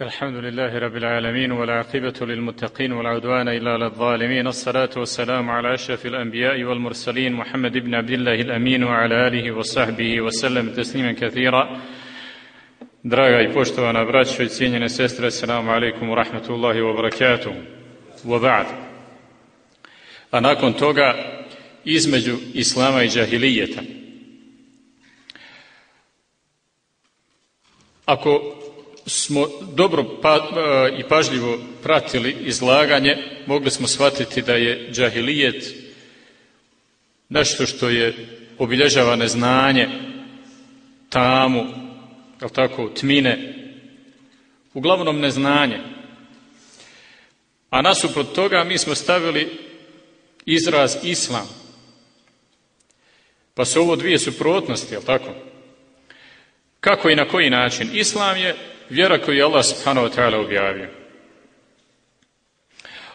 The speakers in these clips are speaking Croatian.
الحمد لله رب العالمين والعاقبة للمتقين والعدوان إلا الظالمين الصلاة والسلام على أشرف الأنبياء والمرسلين محمد بن عبد الله الأمين وعلى آله وصحبه وسلم تسليما كثيرا Draga i poštovana braćo i cijenjene sestre, assalamu alaikum wa rahmatullahi wa barakatuh. Wa ba'd. A nakon toga, između Islama i džahilijeta. Ako smo dobro pa, e, i pažljivo pratili izlaganje, mogli smo shvatiti da je džahilijet nešto što je obilježava neznanje, tamu, jel tako, tmine, uglavnom neznanje. A nasuprot toga mi smo stavili izraz islam. Pa su ovo dvije suprotnosti, jel tako? Kako i na koji način? Islam je vjera koju je Allah subhanahu wa ta'ala objavio.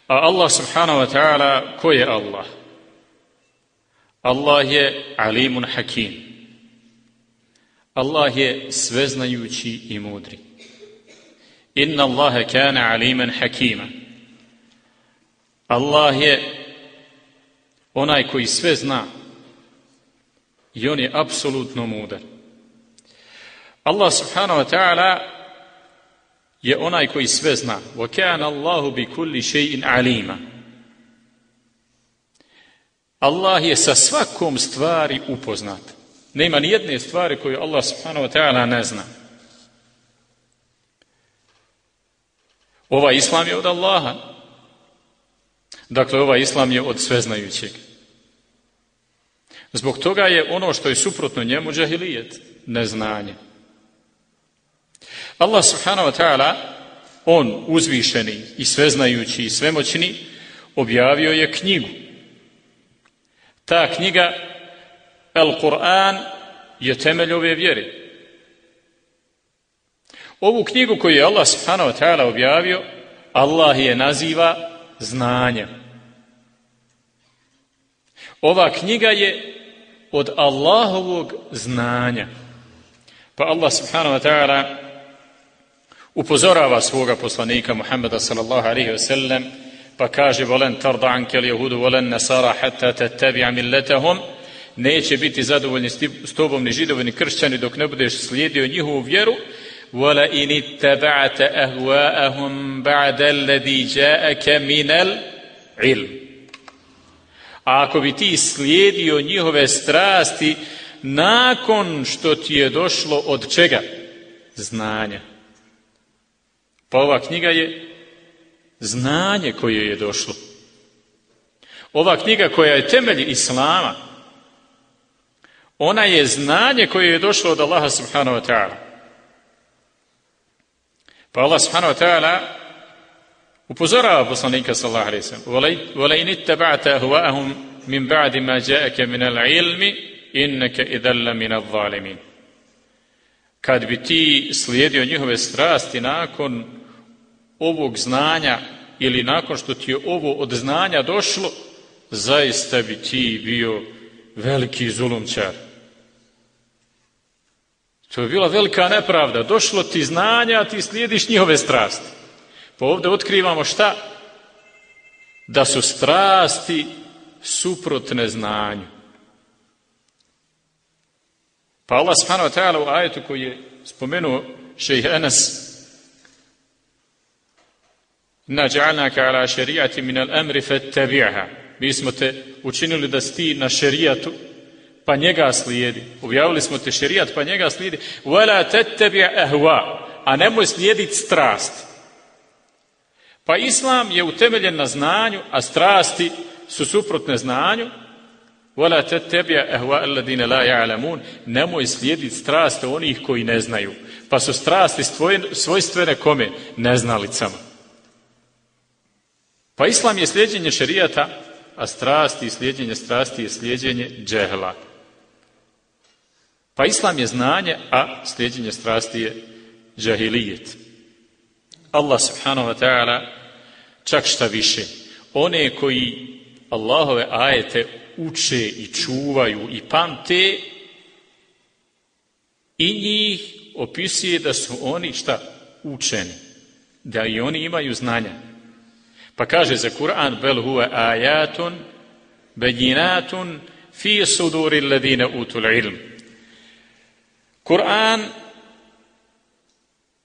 A Allah subhanahu wa ta'ala, ko je Allah? Allah je alimun hakim. Allah je sveznajući i mudri. Inna Allahe kana aliman hakima. Allah je onaj koji sve zna i on je apsolutno mudar. Allah subhanahu wa ta'ala je onaj koji sve zna. وَكَانَ اللَّهُ بِكُلِّ شَيْءٍ عَلِيمًا Allah je sa svakom stvari upoznat. Nema ni jedne stvari koju Allah subhanahu wa ta'ala ne zna. Ovaj islam je od Allaha. Dakle, ovaj islam je od sveznajućeg. Zbog toga je ono što je suprotno njemu džahilijet, neznanje. Allah subhanahu wa ta'ala, on uzvišeni i sveznajući i svemoćni, objavio je knjigu. Ta knjiga, El Kur'an, je temelj ove vjere. Ovu knjigu koju je Allah subhanahu wa ta'ala objavio, Allah je naziva znanjem. Ova knjiga je od Allahovog znanja. Pa Allah subhanahu wa ta'ala upozorava svoga poslanika Muhammeda sallallahu alaihi wa sallam pa kaže volen tarda anke li jehudu volen nasara hatta tattabi'a milletahum neće biti zadovoljni s tobom ni židovi ni kršćani dok ne budeš slijedio njihovu vjeru wala in ittaba'ta ahwa'ahum ba'da alladhi ja'aka min al-ilm a ako bi ti slijedio njihove strasti nakon što ti je došlo od čega? Znanja. Pa ova knjiga je znanje koje je došlo. Ova knjiga koja je temelj Islama, ona je znanje koje je došlo od Allaha subhanahu wa ta'ala. Pa Allah subhanahu wa ta'ala upozorava poslanika sallallahu alaihi sallam وَلَيْنِ اتَّبَعْتَ أَهُوَأَهُمْ مِنْ بَعْدِ مَا جَاءَكَ مِنَ الْعِلْمِ إِنَّكَ إِذَلَّ مِنَ الظَّالِمِينَ Kad bi ti slijedio njihove strasti nakon ovog znanja ili nakon što ti je ovo od znanja došlo, zaista bi ti bio veliki zulumčar. To je bila velika nepravda. Došlo ti znanja, a ti slijediš njihove strasti. Pa ovdje otkrivamo šta? Da su strasti suprotne znanju. Pa Allah subhanahu wa u ajetu koji je spomenuo šejh Enes Ja'alnaka ala šerijati min al-amri fattabi'ha. Mi smo te učinili da si na šerijatu, pa njega slijedi. Objavili smo te šerijat, pa njega slijedi. Wala tattabi' ahwa. A nemoj slijediti strast. Pa islam je utemeljen na znanju, a strasti su suprotne znanju. Wala tattabi' ahwa alladine la ya'lamun. Nemoj slijediti strasti onih koji ne znaju. Pa su strasti svojstvene kome? Neznalicama. Pa islam je slijedjenje šerijata, a strasti i slijedjenje strasti je slijedjenje džehla. Pa islam je znanje, a slijedjenje strasti je džahilijet. Allah subhanahu wa ta'ala čak šta više. One koji Allahove ajete uče i čuvaju i pamte i njih opisuje da su oni šta učeni. da i oni imaju znanja. Pa kaže za Kur'an bel huwa ajatun bejinatun fi suduri ladina utul ilm. Kur'an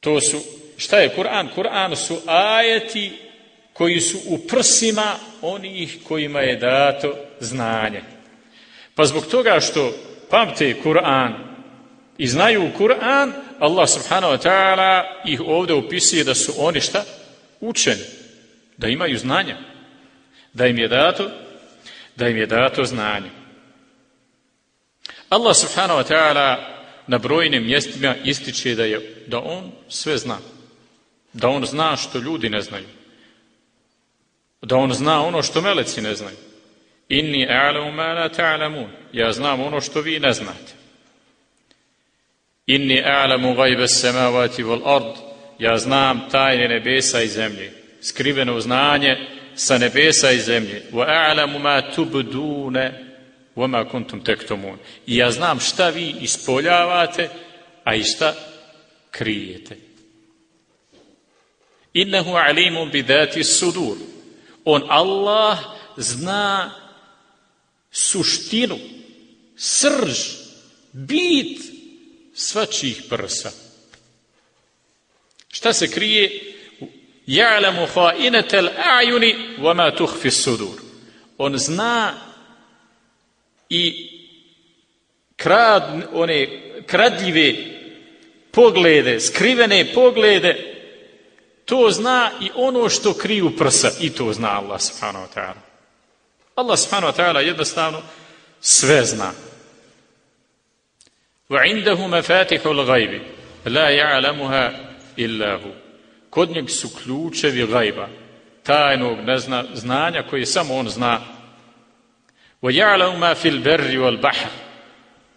to su šta je Kur'an? Kur'an su ajeti koji su u prsima onih kojima je dato znanje. Pa zbog toga što pamte Kur'an i znaju Kur'an, Allah subhanahu wa ta'ala ih ovdje opisuje da su oni šta? Učeni. Da imaju znanja. Da im je dato da im je dato znanje. Allah subhanahu wa ta'ala na brojnim mjestima ističe da, je, da on sve zna. Da on zna što ljudi ne znaju. Da on zna ono što meleci ne znaju. Inni a'lamu ma la ta'lamun. Ja znam ono što vi ne znate. Inni a'lamu gajbe samavati wal ard. Ja znam tajne nebesa i zemlje. Skriveno znanje sa nebesa i zemlje. Ma tubdune wa ma kuntum tektumun. I ja znam šta vi ispoljavate, a i šta krijete. Innehu alimu bidati sudur. On Allah zna suštinu, srž, bit svačih prsa. Šta se krije? Kha'inatal a'yuni wa ma tukhfi sudur. On zna i krad, one kradljive poglede, skrivene poglede, to zna i ono što kriju prsa i to zna Allah subhanahu wa ta'ala. Allah subhanahu wa ta'ala jednostavno sve zna. وعنده مفاتح الغيب لا يعلمها إلا هو kod njeg su ključevi gajba tajnog nezna, znanja koje samo on zna وَيَعْلَمُ مَا فِي الْبَرِّ وَالْبَحْرِ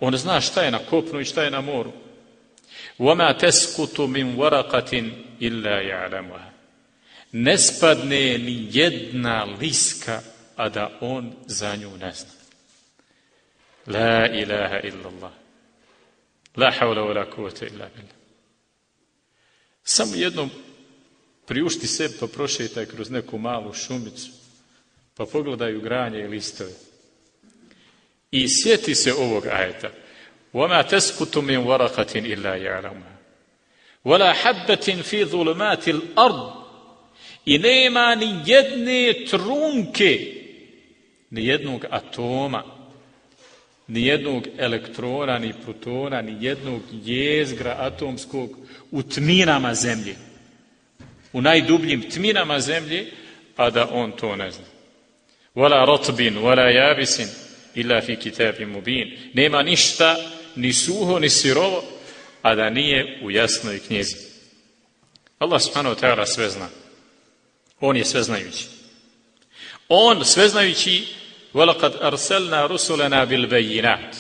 on zna šta je na kopnu i šta je na moru وَمَا تَسْقُطُ مِنْ وَرَقَةٍ إِلَّا يَعْلَمُهَا ne spadne ni jedna liska a da on za nju ne zna La ilaha illallah La hawla wa la kuvata illa billah. Samo jednom priušti sebi pa prošetaj kroz neku malu šumicu, pa pogledaju granje i listove. I sjeti se ovog ajeta. وَمَا تَسْكُتُ مِنْ وَرَقَةٍ إِلَّا يَعْلَمُهَا وَلَا حَبَّةٍ فِي ظُلُمَاتِ الْأَرْضِ I nema ni jedne trunke, ni jednog atoma, ni jednog elektrona, ni protona, ni jednog jezgra atomskog u tminama zemlje. U najdubljim tminama zemlje, a da on to ne zna. Wala rotbin, wala jabisin, illa fi kitabim mubin. Nema ništa, ni suho, ni sirovo, a da nije u jasnoj knjizi. Allah subhanahu wa ta'ala sve zna. On je sveznajući. On sveznajući وَلَقَدْ أَرْسَلْنَا رُسُلَنَا بِالْبَيِّنَاتِ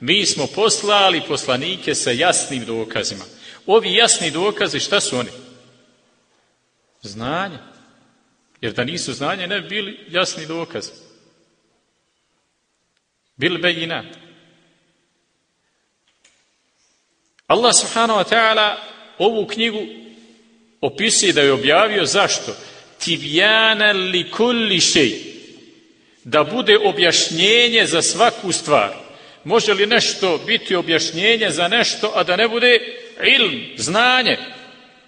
Mi smo poslali poslanike sa jasnim dokazima. Ovi jasni dokazi, šta su oni? Znanje. Jer da nisu znanje, ne bi bili jasni dokazi. Bil bejinat. Allah subhanahu wa ta'ala ovu knjigu opisuje da je objavio zašto? Tibjana li kulli šej da bude objašnjenje za svaku stvar. Može li nešto biti objašnjenje za nešto, a da ne bude ilm, znanje?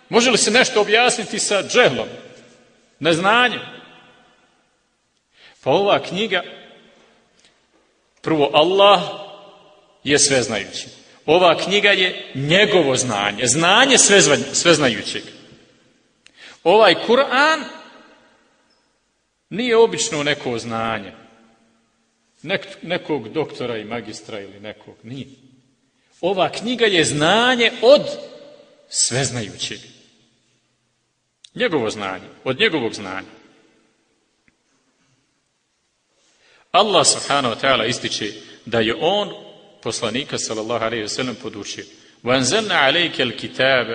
Može li se nešto objasniti sa džehlom, neznanjem? Pa ova knjiga, prvo Allah je sveznajući. Ova knjiga je njegovo znanje, znanje sveznajućeg. Ovaj Kur'an nije obično neko znanje. Nek, nekog doktora i magistra ili nekog. Nije. Ova knjiga je znanje od sveznajućeg. Njegovo znanje, od njegovog znanja. Allah subhanahu wa ta'ala ističe da je on poslanika sallallahu alaihi wa sallam podučio. وَأَنْزَلْنَا عَلَيْكَ الْكِتَابَ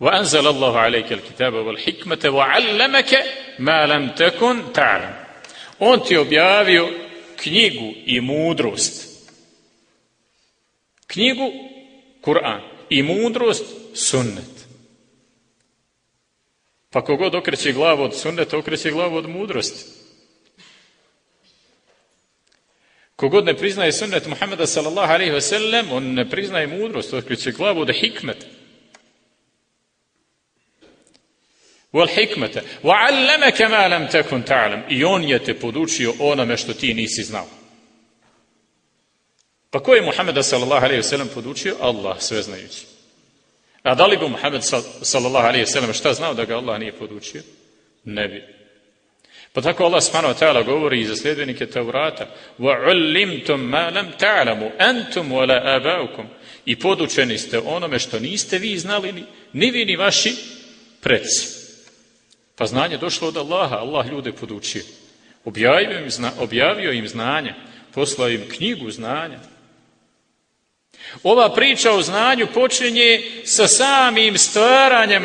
وَأَنْزَلَ اللَّهُ عَلَيْكَ الْكِتَابَ وَالْحِكْمَةَ وَعَلَّمَكَ ma lam tekun ta'lam. On ti objavio knjigu i mudrost. Knjigu, Kur'an, i mudrost, sunnet. Pa kogod okreće glavu od sunneta, okreće glavu od mudrosti. Kogod ne priznaje sunnet Muhammeda sallallahu alaihi ve sellem, on ne priznaje mudrost, okreće glavu od hikmeta. Wal hikmete. Wa allamaka ma lam takun ta'lam. I on je te podučio onome što ti nisi znao. Pa ko je Muhammeda sallallahu alaihi wasallam podučio? Allah, sveznajući. A da li bi Muhammed sallallahu alaihi wasallam šta znao da ga Allah nije podučio? Ne bi. Pa tako Allah subhanahu wa ta'ala govori i za sljedbenike Taurata وَعُلِّمْتُمْ مَا لَمْ تَعْلَمُوا أَنْتُمْ وَلَا آبَاؤُكُمْ I podučeni ste onome što niste vi znali ni, ni vi ni vaši preci. Pa znanje došlo od Allaha, Allah ljude podučio. Objavio im, zna, objavio im znanje, poslao im knjigu znanja. Ova priča o znanju počinje sa samim stvaranjem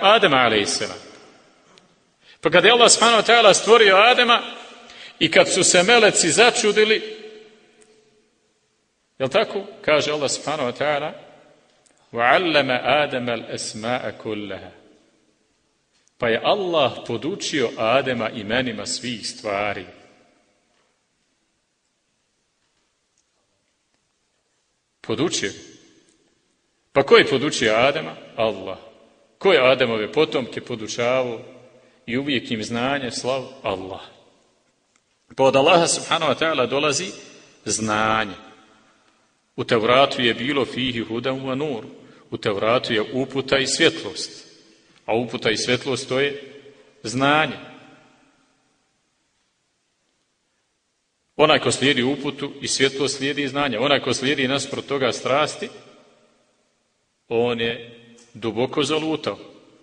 Adama a.s. Pa kad je Allah s.w.t. stvorio Adama i kad su se meleci začudili, jel tako? Kaže Allah s.w.t. وَعَلَّمَ آدَمَ الْأَسْمَاءَ كُلَّهَا Pa je Allah podučio Adema imenima svih stvari. Podučio. Pa ko je podučio Adema? Allah. Ko je Ademove potomke podučavao i uvijek im znanje, slav? Allah. Pa od Allaha subhanahu wa ta'ala dolazi znanje. U Tevratu je bilo fihi hudan wa nur. U Tevratu je uputa i svjetlost. A uputa i svjetlost to je znanje. Onaj ko slijedi uputu i svjetlo slijedi znanje. Onaj ko slijedi nasprot toga strasti, on je duboko zalutao.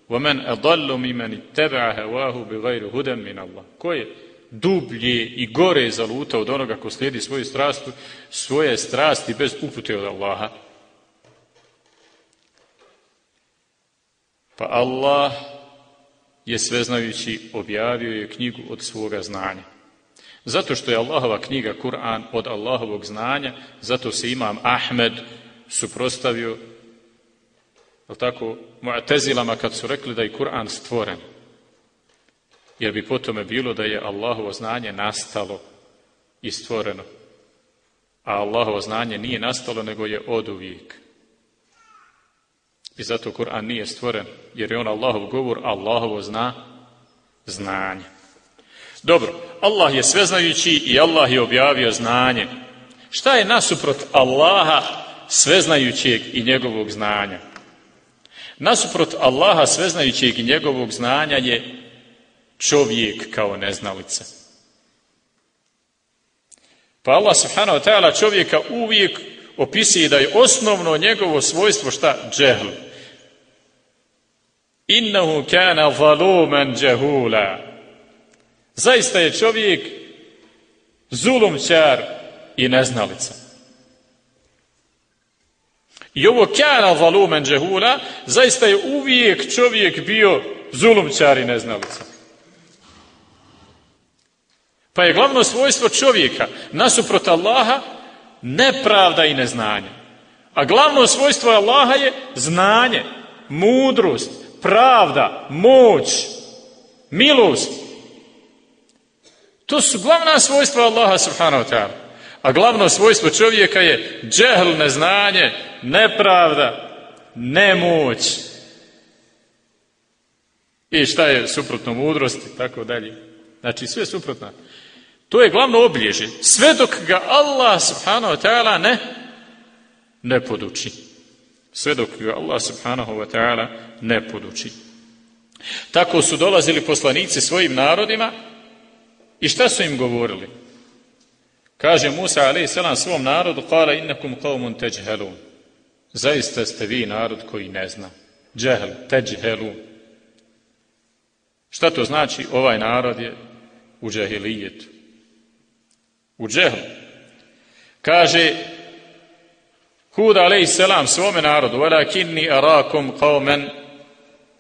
وَمَنْ أَضَلُّ مِمَنِ اتَّبَعَ هَوَاهُ بِغَيْرُ هُدًا مِنَ اللَّهِ Ko je dublje i gore zalutao od onoga ko slijedi svoju strastu, svoje strasti bez upute od Allaha. Pa Allah je sveznajući objavio je knjigu od svoga znanja. Zato što je Allahova knjiga Kur'an od Allahovog znanja, zato se imam Ahmed suprostavio je tako, mu'tezilama kad su rekli da je Kur'an stvoren. Jer bi potome bilo da je Allahovo znanje nastalo i stvoreno. A Allahovo znanje nije nastalo, nego je od uvijek. I zato Kur'an nije stvoren, jer je on Allahov govor, Allahovo zna znanje. Dobro, Allah je sveznajući i Allah je objavio znanje. Šta je nasuprot Allaha sveznajućeg i njegovog znanja? Nasuprot Allaha sveznajućeg i njegovog znanja je čovjek kao neznalica. Pa Allah subhanahu wa ta'ala čovjeka uvijek opisuje da je osnovno njegovo svojstvo šta? Džehl. Innahu kana zaluman džahula. Zaista je čovjek zulumčar i neznalica. I ovo kana zalumen džehula, zaista je uvijek čovjek bio zulumčar i neznalica. Pa je glavno svojstvo čovjeka nasuprot Allaha nepravda i neznanje. A glavno svojstvo Allaha je znanje, mudrost, pravda, moć, milost. To su glavna svojstva Allaha subhanahu wa ta'ala. A glavno svojstvo čovjeka je džehl, neznanje, nepravda, nemoć. I šta je suprotno mudrosti, tako dalje. Znači sve suprotno. To je glavno obilježje. Sve dok ga Allah subhanahu wa ta'ala ne, ne poduči. Sve dok ga Allah subhanahu wa ta'ala ne poduči. Tako su dolazili poslanici svojim narodima i šta su im govorili? Kaže Musa a.s. svom narodu, kala innakum qavmun teđhelun. Zaista ste vi narod koji ne zna. Džehl, teđhelun. Šta to znači? Ovaj narod je u džahilijetu. U džehlu. Kaže Hud a.s. svome narodu, walakinni arakum qavmen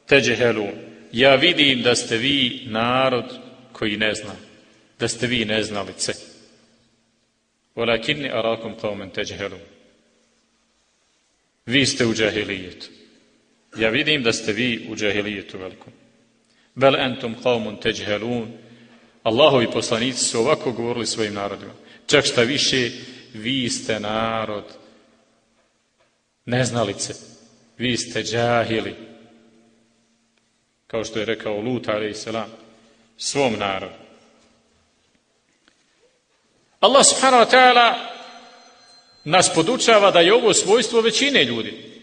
teđhelun. Ja vidim da ste vi narod koji ne zna da ste vi neznalice. Walakinni arakum qauman tajhalun. Vi ste u džahilijetu. Ja vidim da ste vi u džahilijetu velikom. Bel entum qavmun teđhelun. Allahovi poslanici su ovako govorili svojim narodima. Čak šta više, vi ste narod neznalice. Vi ste džahili. Kao što je rekao Lut, salam, svom narodu. Allah subhanahu wa ta'ala nas podučava da je ovo svojstvo većine ljudi.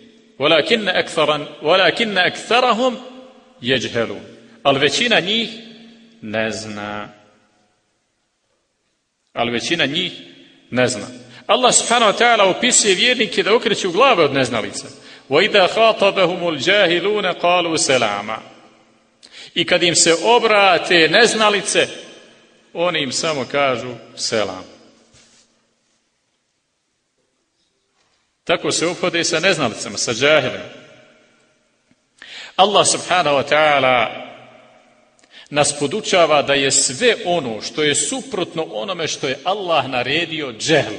وَلَكِنَّ أَكْثَرَهُمْ يَجْهَلُونَ Ali većina njih ne zna. Ali većina njih ne zna. Allah subhanahu wa ta'ala opisuje vjernike da okreću glave od neznalica. وَإِذَا خَاطَبَهُمُ الْجَاهِلُونَ قَالُوا سَلَامًا I kad im se obrate neznalice, oni im samo kažu selam. Tako se uphode sa neznalicama, sa džahilima. Allah subhanahu wa ta'ala nas podučava da je sve ono što je suprotno onome što je Allah naredio džehl.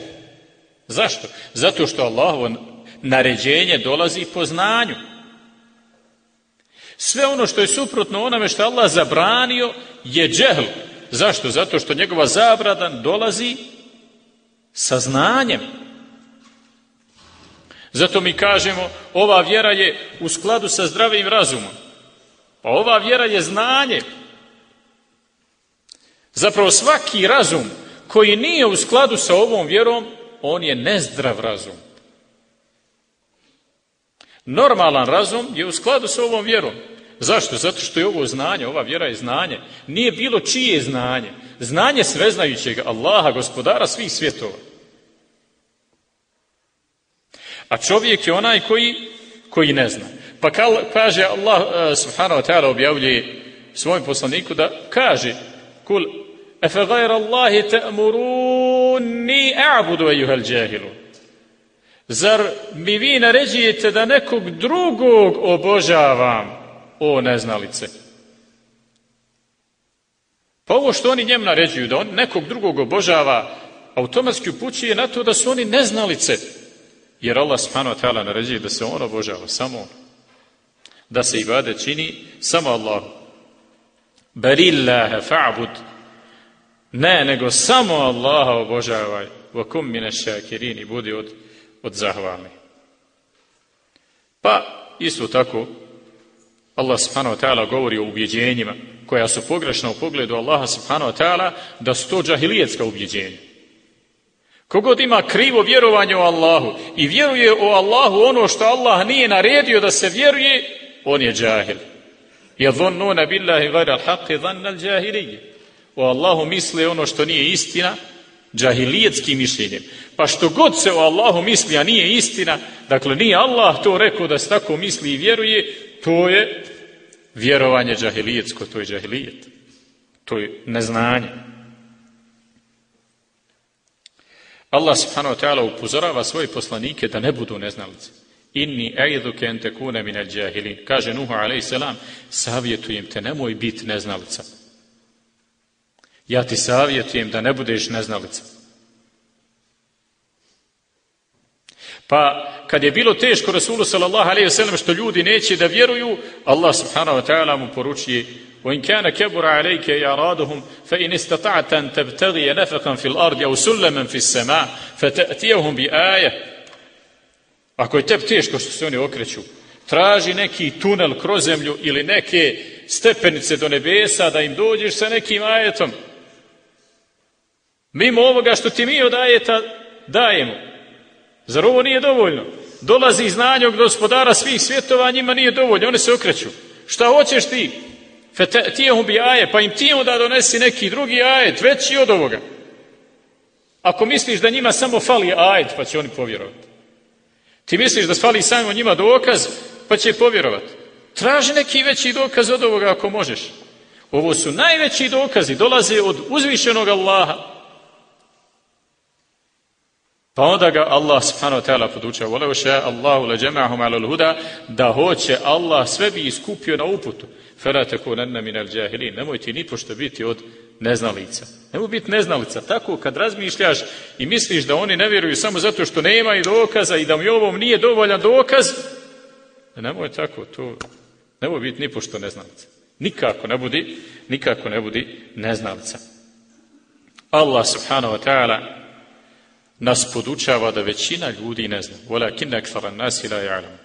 Zašto? Zato što Allahovo naređenje dolazi po znanju. Sve ono što je suprotno onome što Allah zabranio je džehl. Zašto? Zato što njegova zabrada dolazi sa znanjem. Zato mi kažemo, ova vjera je u skladu sa zdravim razumom. Pa ova vjera je znanje. Zapravo svaki razum koji nije u skladu sa ovom vjerom, on je nezdrav razum. Normalan razum je u skladu sa ovom vjerom. Zašto? Zato što je ovo znanje, ova vjera je znanje. Nije bilo čije znanje. Znanje sveznajućeg Allaha, gospodara svih svjetova. A čovjek je onaj koji, koji ne zna. Pa kaže Allah uh, subhanahu wa ta'ala objavljuje svojom poslaniku da kaže kul efe gajra Allahi ta'muruni a'budu ejuhel džahilu. Zar mi vi naređujete da nekog drugog obožavam, o neznalice? Pa ovo što oni njemu naređuju, da on nekog drugog obožava, automatski upućuje na to da su oni neznalice. Jer Allah subhanahu wa naređuje da se on obožava samo da se ibade čini samo Allah. Barillaha fa'bud. Ne, nego samo Allaha obožavaj. Wa kum mine šakirini. Budi od, od zahvalni. Pa, isto tako, Allah subhanahu wa ta'ala govori o ubjeđenjima koja su pogrešna u pogledu Allaha subhanahu wa ta'ala da su to džahilijetska ubjeđenja. Kogod ima krivo vjerovanje o Allahu i vjeruje o Allahu ono što Allah nije naredio da se vjeruje, on je džahil. Jadhonnuna billahi gajra al-haqi dhanna al-jahilije. O Allahu misli ono što nije istina, džahilijetskim mišljenjem. Pa što god se o Allahu misli, a nije istina, dakle nije Allah to rekao da se tako misli i vjeruje, to je vjerovanje džahilijetsko, to je džahilijet. To je neznanje. Allah subhanahu wa ta'ala upozorava svoje poslanike da ne budu neznalice. Inni ejduke ente kune minel džahilin. Kaže Nuhu a.s. Savjetujem te, nemoj biti neznalica. Ja ti savjetujem da ne budeš neznalica. Pa kad je bilo teško Rasulu sallallahu alaihi wasallam što ljudi neće da vjeruju, Allah subhanahu wa ta'ala mu poručuje وإن كان كبر عليك إعراضهم فإن استطعت أن تبتغي نفقا في الأرض أو سلما في السماء فتأتيهم بآية Ako je tebi teško što se oni okreću, traži neki tunel kroz zemlju ili neke stepenice do nebesa da im dođeš sa nekim ajetom. Mimo ovoga što ti mi od ajeta dajemo. Zar ovo nije dovoljno? Dolazi znanje od gospodara svih svjetova, njima nije dovoljno, oni se okreću. Šta hoćeš ti? Fetijehum bi aje, pa im ti onda donesi neki drugi ajet, veći od ovoga. Ako misliš da njima samo fali ajet, pa će oni povjerovati. Ti misliš da fali samo njima dokaz, pa će povjerovati. Traži neki veći dokaz od ovoga ako možeš. Ovo su najveći dokazi, dolaze od uzvišenog Allaha. Pa onda ga Allah subhanahu wa ta'ala podučava, voleo še Allahu leđemahum alal huda, da hoće Allah sve bi iskupio na uputu. Fela takunanna min al-jahilin. Nemoj ti ni pošto biti od neznalica. Nemoj biti neznalica. Tako kad razmišljaš i misliš da oni ne vjeruju samo zato što nema i dokaza i da mi ovom nije dovoljan dokaz, nemoj tako, to nemoj biti ni pošto neznalica. Nikako ne budi, nikako ne budi neznalica. Allah subhanahu wa ta'ala nas podučava da većina ljudi ne zna. Walakin akthara nasi la ya'lam.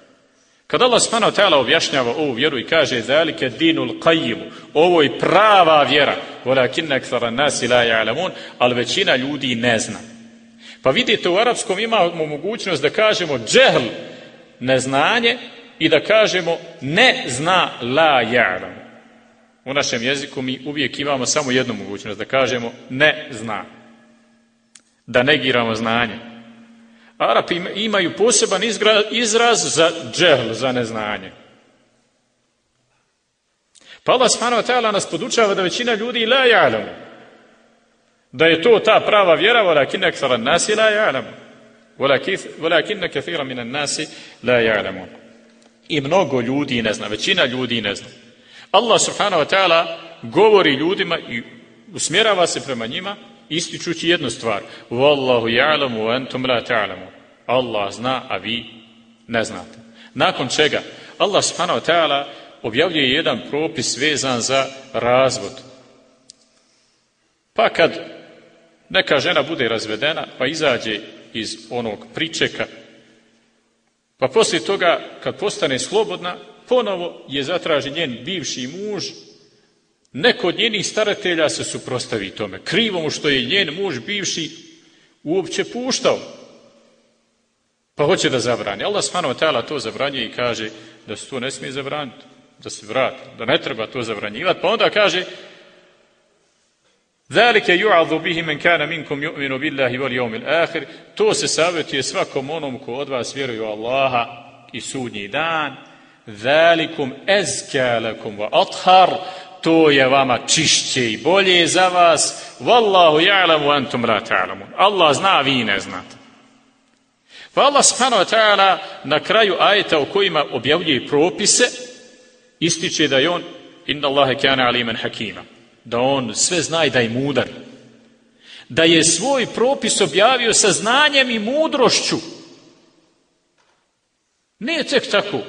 Kad Allah subhanahu wa ta'ala objašnjava ovu vjeru i kaže zalike dinul qayyim, ovo je prava vjera. Walakin akthara nasi la ya'lamun, al većina ljudi ne zna. Pa vidite u arapskom imamo mogućnost da kažemo džehl, neznanje i da kažemo ne zna la ja'lam. U našem jeziku mi uvijek imamo samo jednu mogućnost, da kažemo ne zna. Da negiramo znanje. Arapi imaju poseban izraz za džehl, za neznanje. Pa Allah subhanahu nas podučava da većina ljudi la ja'lamu. Da je to ta prava vjera, walakin akthara nasi la ja'lamu. Walakin kathira minan nasi la ja'lamu. I mnogo ljudi ne zna, većina ljudi ne zna. Allah subhanahu wa ta'ala govori ljudima i usmjerava se prema njima ističući jednu stvar. Wallahu ja'lamu wa antum la ta'lamu. Allah zna, a vi ne znate. Nakon čega Allah subhanahu wa ta'ala objavljuje jedan propis vezan za razvod. Pa kad neka žena bude razvedena, pa izađe iz onog pričeka, pa poslije toga kad postane slobodna, ponovo je zatraži njen bivši muž, Neko od njenih staratelja se suprostavi tome, krivom što je njen muž bivši uopće puštao. Pa hoće da zabrani. Allah s.w.t. to zabranje i kaže da se to ne smije zabraniti, da se vrati, da ne treba to zabranjivati. Pa onda kaže Zalike ju'adhu bihi men kana minkum yu'minu billahi wal yawmil akhir. To se savjetuje svakom onom ko od vas vjeruje u Allaha i sudnji dan. Zalikum ezkelekom lakum wa athar to je vama čišće i bolje za vas. Wallahu ja'lamu antum la ta'lamun. Allah zna, vi ne znate. Pa Allah subhanahu wa ta'ala na kraju ajeta u kojima objavljuje propise ističe da je on inna Allahe kana aliman hakima. Da on sve zna i da je mudar. Da je svoj propis objavio sa znanjem i mudrošću. Ne tek tako.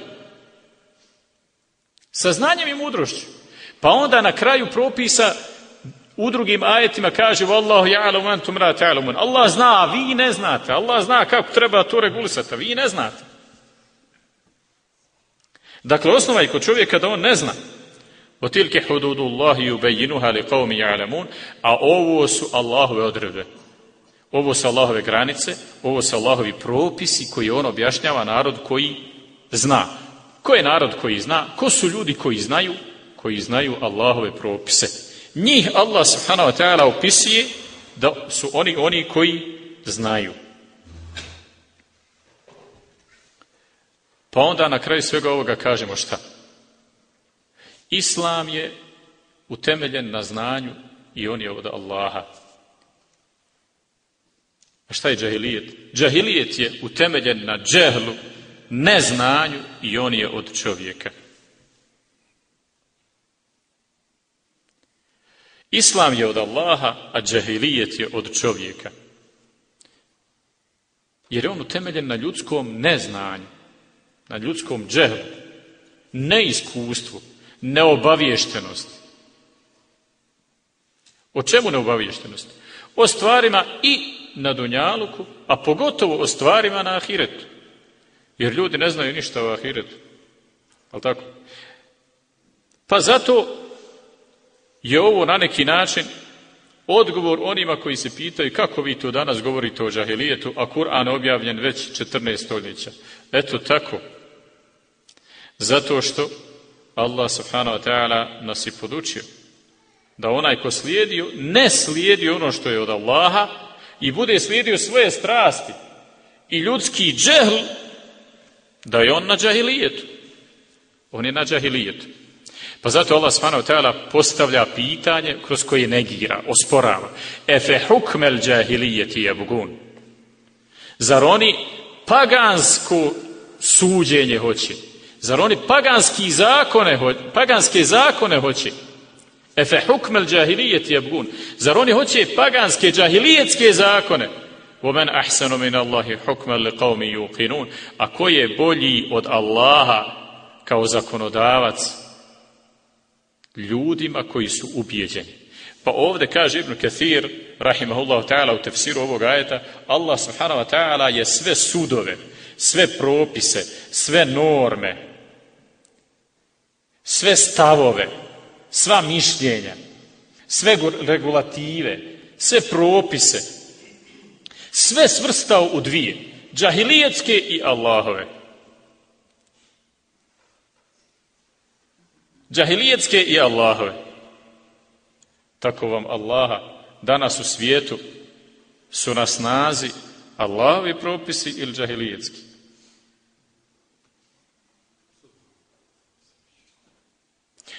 Sa znanjem i mudrošću. Pa onda na kraju propisa u drugim ajetima kaže Wallahu ja'lamu antum la ta'lamun. Allah zna, a vi ne znate. Allah zna kako treba to regulisati, a vi ne znate. Dakle, osnova je kod čovjeka da on ne zna. Otilke hududu Allahi ubejinuha li qavmi ja'lamun, a ovo su Allahove odredbe. Ovo su Allahove granice, ovo su Allahovi propisi koji on objašnjava narod koji zna. Ko je narod koji zna? Ko su ljudi koji znaju? Koji znaju Allahove propise. Njih Allah subhanahu wa ta'ala opisuje da su oni oni koji znaju. Pa onda na kraju svega ovoga kažemo šta? Islam je utemeljen na znanju i on je od Allaha. A šta je džahilijet? Džahilijet je utemeljen na džehlu, neznanju i on je od čovjeka. Islam je od Allaha, a džahilijet je od čovjeka. Jer je on utemeljen na ljudskom neznanju, na ljudskom džehlu, neiskustvu, neobaviještenosti. O čemu neobaviještenosti? O stvarima i na Dunjaluku, a pogotovo o stvarima na Ahiretu. Jer ljudi ne znaju ništa o ahiretu. Ali tako? Pa zato je ovo na neki način odgovor onima koji se pitaju kako vi to danas govorite o džahilijetu, a Kur'an objavljen već 14 stoljeća. Eto tako. Zato što Allah subhanahu wa ta'ala nas je podučio da onaj ko slijedio, ne slijedi ono što je od Allaha i bude slijedio svoje strasti i ljudski džehl da je on na džahilijetu. On je na džahilijetu. Pa zato Allah subhanahu wa postavlja pitanje kroz koje negira, osporava. Efe hukmel džahilijeti jebgun. Zar oni pagansko suđenje hoće? Zar oni paganski zakone, paganske zakone hoće? Efe hukmel džahilijeti je bugun. Zar oni hoće paganske džahilijetske zakone? Omen ahsanu min Allahi hukmel li qavmi yuqinun. A ko je bolji od Allaha kao zakonodavac ljudima koji su ubijeđeni. Pa ovdje kaže Ibn Kathir, rahimahullahu ta'ala, u tefsiru ovog ajeta, Allah subhanahu wa ta'ala je sve sudove, sve propise, sve norme, sve stavove, sva mišljenja, sve regulative, sve propise, sve svrstao u dvije, džahilijetske i Allahove. Džahilijetske i Allahove. Tako vam Allaha danas u svijetu su na snazi Allahovi propisi ili džahilijetski.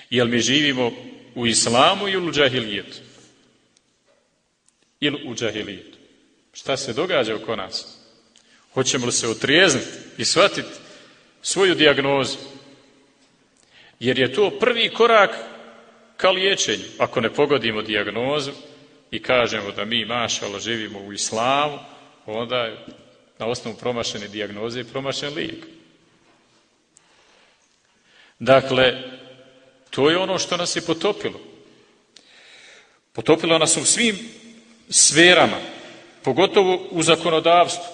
Jel mi živimo u islamu ili u džahilijetu? Ili u džahilijetu? Šta se događa oko nas? Hoćemo li se otrijezniti i shvatiti svoju dijagnozu? Jer je to prvi korak ka liječenju. Ako ne pogodimo dijagnozu i kažemo da mi mašalo živimo u islamu, onda je na osnovu promašene dijagnoze i promašen lijek. Dakle, to je ono što nas je potopilo. Potopilo nas u svim sferama, pogotovo u zakonodavstvu.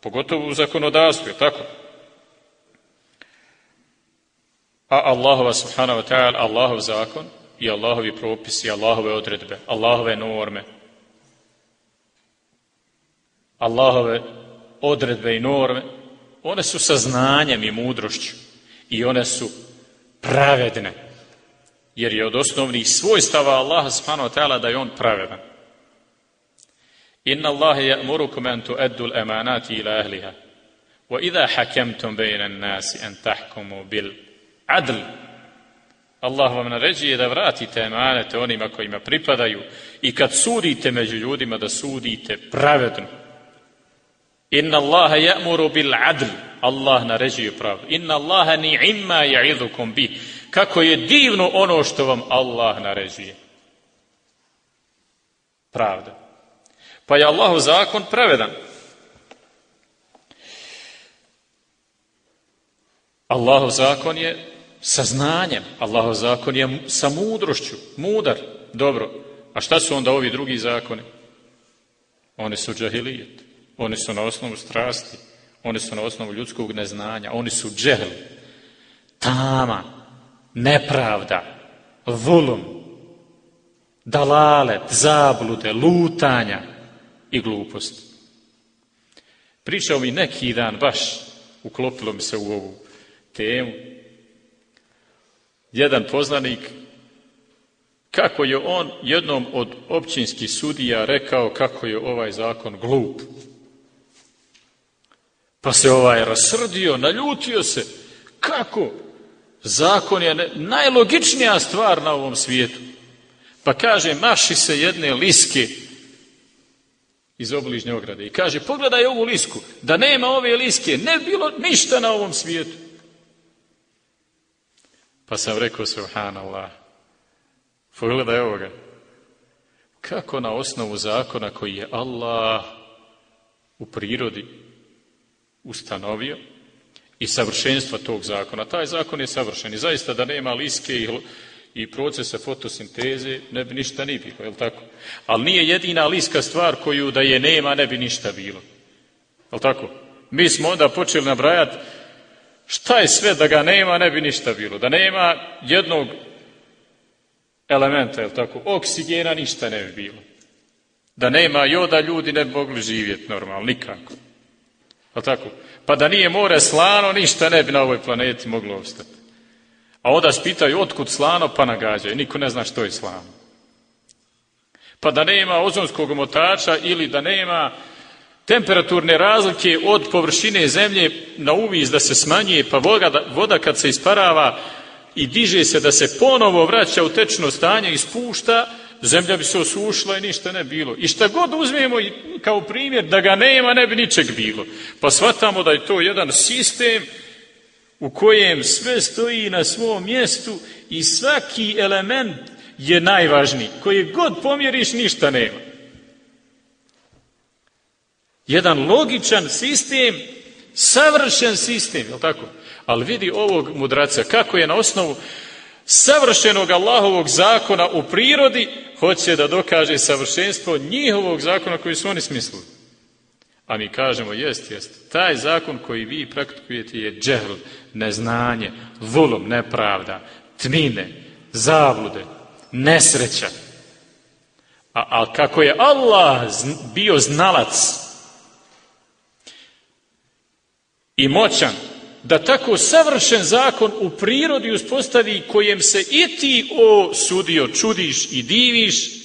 Pogotovo u zakonodavstvu, je tako? A Allahova subhanahu wa ta'ala, Allahov zakon i Allahovi propisi, Allahove odredbe, Allahove norme. Allahove odredbe i norme, one su sa znanjem i mudrošću i one su pravedne. Jer je od osnovnih svojstava Allaha subhanahu wa ta'ala da je on pravedan. Inna Allahe ya'murukum an tu'addu al-amanati ila ahliha. Wa idha hakemtum bayna an-nasi an tahkumu bil adl. Allah vam naređuje da vratite emanete onima kojima pripadaju i kad sudite među ljudima da sudite pravedno. Inna Allaha ya'muru bil adl. Allah naređuje pravdu. Inna Allaha ni'imma ya'idukum bi. Kako je divno ono što vam Allah naređuje. Pravda. Pa je Allahu zakon pravedan. Allahov zakon je sa znanjem. Allahov zakon je sa mudrošću. Mudar. Dobro. A šta su onda ovi drugi zakoni? Oni su džahilijet. Oni su na osnovu strasti. Oni su na osnovu ljudskog neznanja. Oni su džehl. Tama. Nepravda. Vulum. Dalalet. Zablude. Lutanja. I glupost. Pričao mi neki dan baš uklopilo mi se u ovu temu jedan poznanik kako je on jednom od općinskih sudija rekao kako je ovaj zakon glup. Pa se ovaj rasrdio, naljutio se. Kako? Zakon je najlogičnija stvar na ovom svijetu. Pa kaže, maši se jedne liske iz obližnje ograde. I kaže, pogledaj ovu lisku. Da nema ove liske, ne bilo ništa na ovom svijetu. Pa sam rekao, subhanallah, pogledaj ovoga. Kako na osnovu zakona koji je Allah u prirodi ustanovio i savršenstva tog zakona. Taj zakon je savršen i zaista da nema liske i, i procesa fotosinteze ne bi ništa ni bilo, je tako? Ali nije jedina liska stvar koju da je nema ne bi ništa bilo. Je tako? Mi smo onda počeli nabrajati Šta je sve da ga nema, ne bi ništa bilo. Da nema jednog elementa, je tako, oksigena, ništa ne bi bilo. Da nema joda, ljudi ne bi mogli živjeti normalno, nikako. Je tako? Pa da nije more slano, ništa ne bi na ovoj planeti moglo ostati. A onda spitaju otkud slano, pa nagađaju. Niko ne zna što je slano. Pa da nema ozonskog motača ili da nema temperaturne razlike od površine zemlje na uviz da se smanjuje, pa voda, voda kad se isparava i diže se da se ponovo vraća u tečno stanje i spušta, zemlja bi se osušila i ništa ne bilo. I šta god uzmemo kao primjer da ga nema, ne bi ničeg bilo. Pa shvatamo da je to jedan sistem u kojem sve stoji na svom mjestu i svaki element je najvažniji. Koji god pomjeriš, ništa nema jedan logičan sistem, savršen sistem, je tako? Ali vidi ovog mudraca, kako je na osnovu savršenog Allahovog zakona u prirodi, hoće da dokaže savršenstvo njihovog zakona koji su oni smislili. A mi kažemo, jest, jest, taj zakon koji vi praktikujete je džehl, neznanje, vulom, nepravda, tmine, zavlude, nesreća. A, a kako je Allah bio znalac i moćan, da tako savršen zakon u prirodi uspostavi kojem se i ti, o sudio, čudiš i diviš,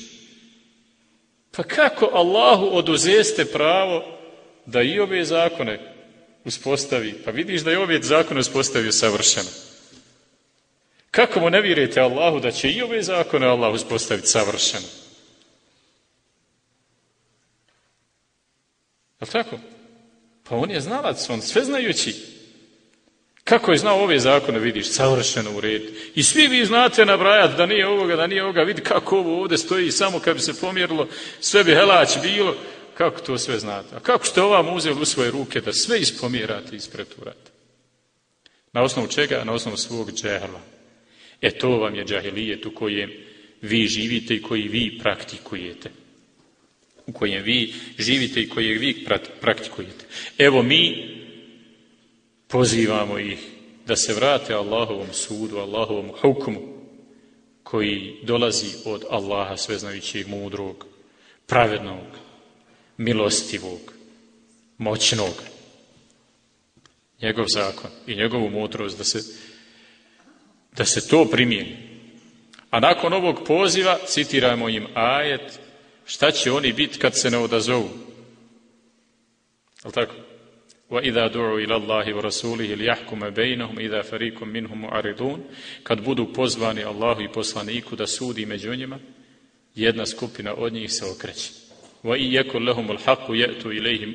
pa kako Allahu oduzeste pravo da i ove zakone uspostavi? Pa vidiš da je ove zakone uspostavio savršeno. Kako mu ne vjerujete Allahu da će i ove zakone Allah uspostaviti savršeno? Je tako? Pa on je znalac, on sveznajući. Kako je znao ove zakone, vidiš, savršeno u redu. I svi vi znate nabrajati da nije ovoga, da nije ovoga, vidi kako ovo ovdje stoji, samo kad bi se pomjerilo, sve bi helać bilo, kako to sve znate? A kako ste ovam uzeli u svoje ruke da sve ispomjerate i ispreturate? Na osnovu čega? Na osnovu svog džehla. E to vam je džahilijet u kojem vi živite i koji vi praktikujete. U kojem vi živite i koji vi praktikujete. Evo mi pozivamo ih da se vrate Allahovom sudu, Allahovom hukmu koji dolazi od Allaha sveznajućeg mudrog, pravednog, milostivog, moćnog. Njegov zakon i njegovu mudrost da se, da se to primijeni. A nakon ovog poziva citiramo im ajet šta će oni biti kad se ne odazovu. Je tako? وَإِذَا دُعُوا إِلَى اللَّهِ وَرَسُولِهِ لِيَحْكُمَ بَيْنَهُمْ إِذَا فَرِيكٌ مِنْهُمْ مُعَرِضُونَ Kad budu pozvani Allahu i poslaniku da sudi među njima, jedna skupina od njih se okreće. وَإِنْ يَكُنْ لَهُمُ الْحَقُّ يَأْتُوا إِلَيْهِمْ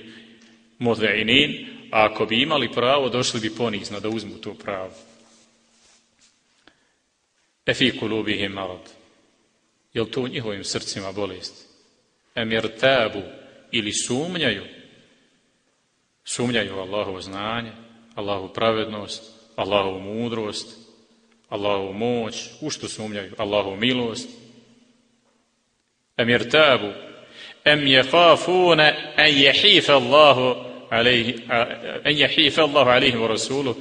مُذْعِنِينَ A ako bi imali pravo, došli bi ponizno da uzmu to pravo. Efi kulubihim marad. Jel to u njihovim srcima bolest? Em tabu ili sumnjaju Sumnjaju Allahovo znanje, Allahu pravednost, Allahovu mudrost, Allahovu moć. U što sumnjaju? Allahovu milost. Em tabu, em jehafune en jehife Allahu alaihi, en jehife Allahu alaihi wa rasulu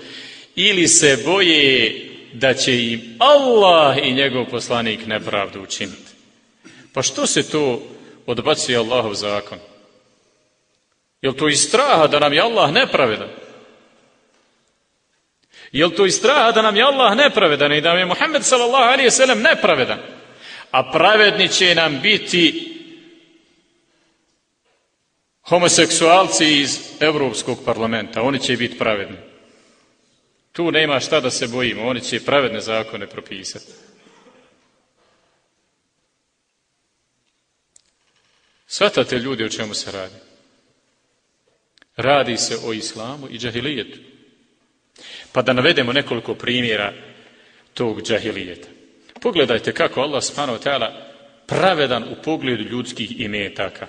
ili se boje da će im Allah i njegov poslanik nepravdu učiniti. Pa što se to odbacuje Allahov zakon? Jel to iz straha da nam je Allah nepravedan? Jel to iz straha da nam je Allah nepravedan i da nam je Muhammed sallam nepravedan? A pravedni će nam biti homoseksualci iz Europskog parlamenta. Oni će biti pravedni. Tu nema šta da se bojimo. Oni će pravedne zakone propisati. Svatate ljudi o čemu se radi. Radi se o islamu i džahilijetu. Pa da navedemo nekoliko primjera tog džahilijeta. Pogledajte kako Allah subhanahu wa pravedan u pogledu ljudskih imetaka,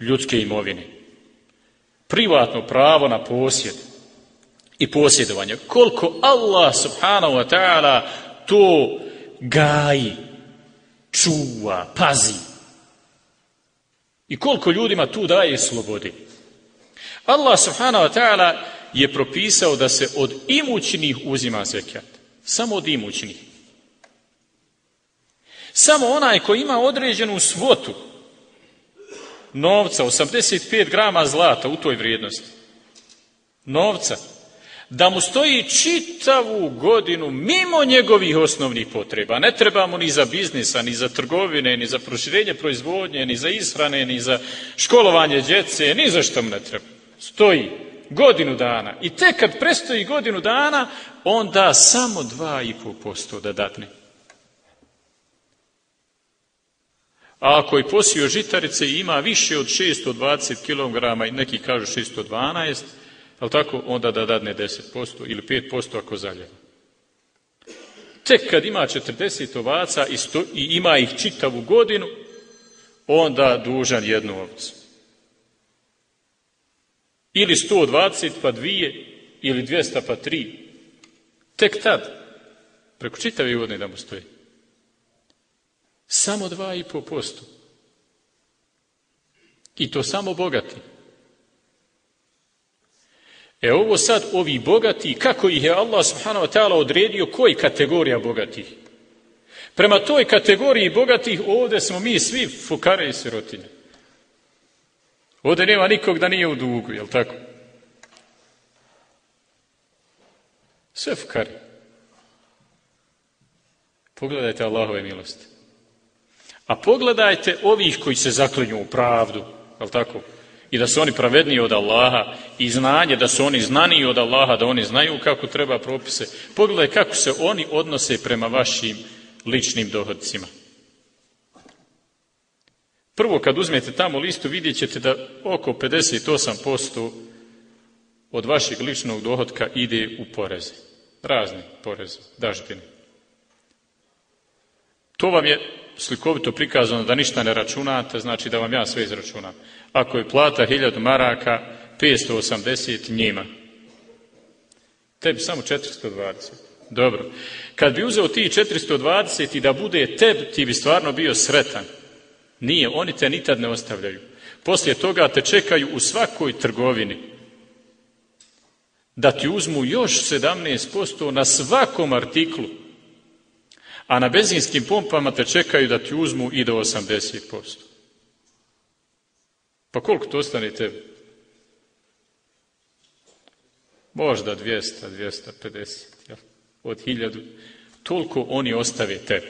ljudske imovine. Privatno pravo na posjed i posjedovanje. Koliko Allah subhanahu wa ta'ala to gaji, čuva, pazi. I koliko ljudima tu daje slobodi. Allah subhanahu wa ta'ala je propisao da se od imućnih uzima zekijat. Samo od imućnih. Samo onaj koji ima određenu svotu novca, 85 grama zlata u toj vrijednosti. Novca. Da mu stoji čitavu godinu mimo njegovih osnovnih potreba. Ne treba mu ni za biznisa, ni za trgovine, ni za proširenje proizvodnje, ni za ishrane, ni za školovanje djece, ni za što mu ne treba stoji godinu dana i tek kad prestoji godinu dana, on da samo 2,5% da datne. A ako je posio žitarice i ima više od 620 kg i neki kažu 612, ali tako, onda da dadne 10% ili 5% ako zaljeva. Tek kad ima 40 ovaca i, i ima ih čitavu godinu, onda dužan jednu ovcu. Ili 120 pa dvije, ili 200 pa tri. Tek tad. Preko čitave uvodne da mu stoji. Samo 2,5%. I to samo bogati. E ovo sad, ovi bogati, kako ih je Allah subhanahu wa ta'ala odredio, koji kategorija bogatih? Prema toj kategoriji bogatih ovdje smo mi svi fukare i sirotinje. Ovdje nema nikog da nije u dugu, jel tako? Sve fukari. Pogledajte Allahove milosti. A pogledajte ovih koji se zaklinju u pravdu, jel tako? I da su oni pravedniji od Allaha i znanje da su oni znaniji od Allaha, da oni znaju kako treba propise. Pogledaj kako se oni odnose prema vašim ličnim dohodcima. Prvo, kad uzmete tamo listu, vidjet ćete da oko 58% od vašeg ličnog dohodka ide u poreze. Razne poreze, dažbine. To vam je slikovito prikazano da ništa ne računate, znači da vam ja sve izračunam. Ako je plata 1000 maraka, 580 njima. Tebi samo 420. Dobro. Kad bi uzeo ti 420 i da bude teb, ti bi stvarno bio sretan. Nije, oni te nitad ne ostavljaju. Poslije toga te čekaju u svakoj trgovini. Da ti uzmu još 17% na svakom artiklu. A na benzinskim pompama te čekaju da ti uzmu i do 80%. Pa koliko to ostane tebi? Možda 200, 250, jel? od hiljadu. Toliko oni ostave tebi.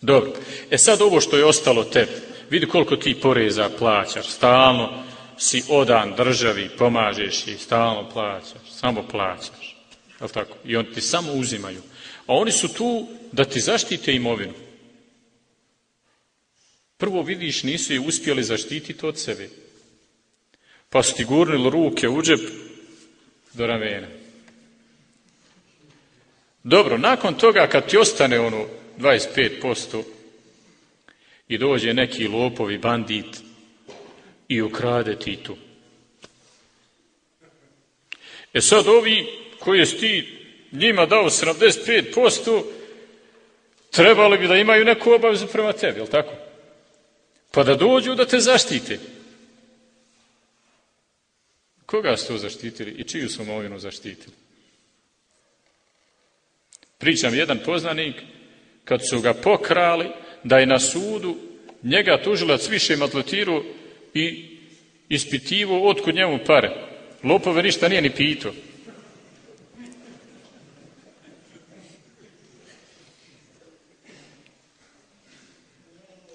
Dobro. E sad ovo što je ostalo tebi. Vidi koliko ti poreza plaćaš. Stalno si odan državi, pomažeš i stalno plaćaš. Samo plaćaš. Jel tako? I oni ti samo uzimaju. A oni su tu da ti zaštite imovinu. Prvo vidiš, nisu je uspjeli zaštititi od sebe. Pa su ti gurnili ruke u džep do ramena. Dobro, nakon toga kad ti ostane ono 25% i dođe neki lopovi, bandit i ukrade ti tu. E sad ovi koji si ti njima dao 75%, trebali bi da imaju neku obavezu prema tebi, jel tako? Pa da dođu da te zaštite. Koga su to zaštitili i čiju su imovinu zaštitili? Pričam jedan poznanik, kad su ga pokrali, da je na sudu njega tužilac više matletirao i ispitivo otkud njemu pare. Lopove ništa nije ni pitao.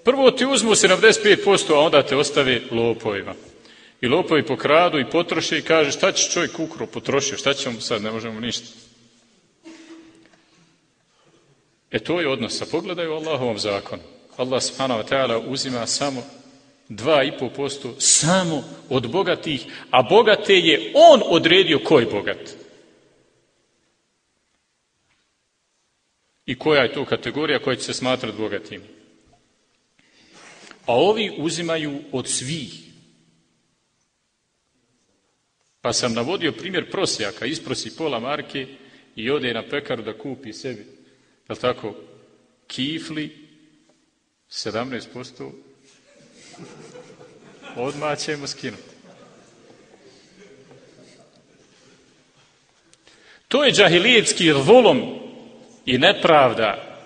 Prvo ti uzmu 75%, a onda te ostave lopovima. I lopovi pokradu i potroše i kaže šta će čovjek ukro potrošio, šta ćemo sad, ne možemo ništa. E to je odnos. A pogledaju Allahovom zakonu. Allah subhanahu wa ta'ala uzima samo 2,5% samo od bogatih, a bogate je on odredio ko je bogat. I koja je to kategorija koja će se smatrati bogatim. A ovi uzimaju od svih. Pa sam navodio primjer prosjaka, isprosi pola marke i ode na pekaru da kupi sebi, je tako, kifli, 17%, odmah ćemo skinuti. To je džahilijetski volom i nepravda,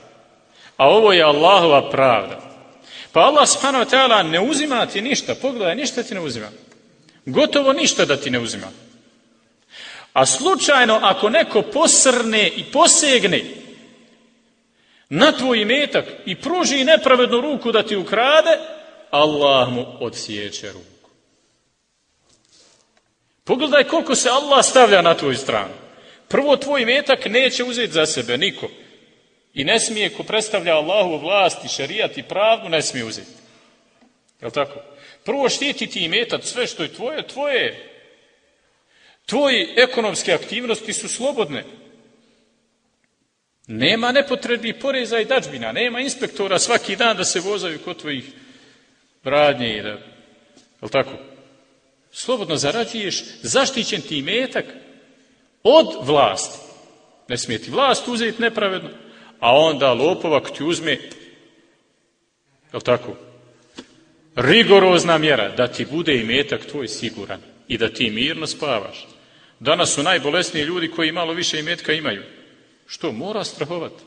a ovo je Allahova pravda. Pa Allah subhanahu wa ta'ala ne uzima ti ništa. Pogledaj, ništa ti ne uzima. Gotovo ništa da ti ne uzima. A slučajno ako neko posrne i posegne na tvoj imetak i pruži nepravednu ruku da ti ukrade, Allah mu odsjeće ruku. Pogledaj koliko se Allah stavlja na tvoju stranu. Prvo tvoj imetak neće uzeti za sebe niko. I ne smije ko predstavlja Allahu vlast i šarijat i pravdu, ne smije uzeti. Jel tako? Prvo štiti ti imetat sve što je tvoje, tvoje. Tvoje ekonomske aktivnosti su slobodne. Nema nepotrebnih poreza i dađbina, nema inspektora svaki dan da se vozaju kod tvojih radnje i da... Jel tako? Slobodno zarađuješ, zaštićen ti imetak od vlasti. Ne smije ti vlast uzeti nepravedno, a onda lopova ti uzme, je tako? Rigorozna mjera da ti bude i metak tvoj siguran i da ti mirno spavaš. Danas su najbolesniji ljudi koji malo više imetka imaju. Što? Mora strahovati.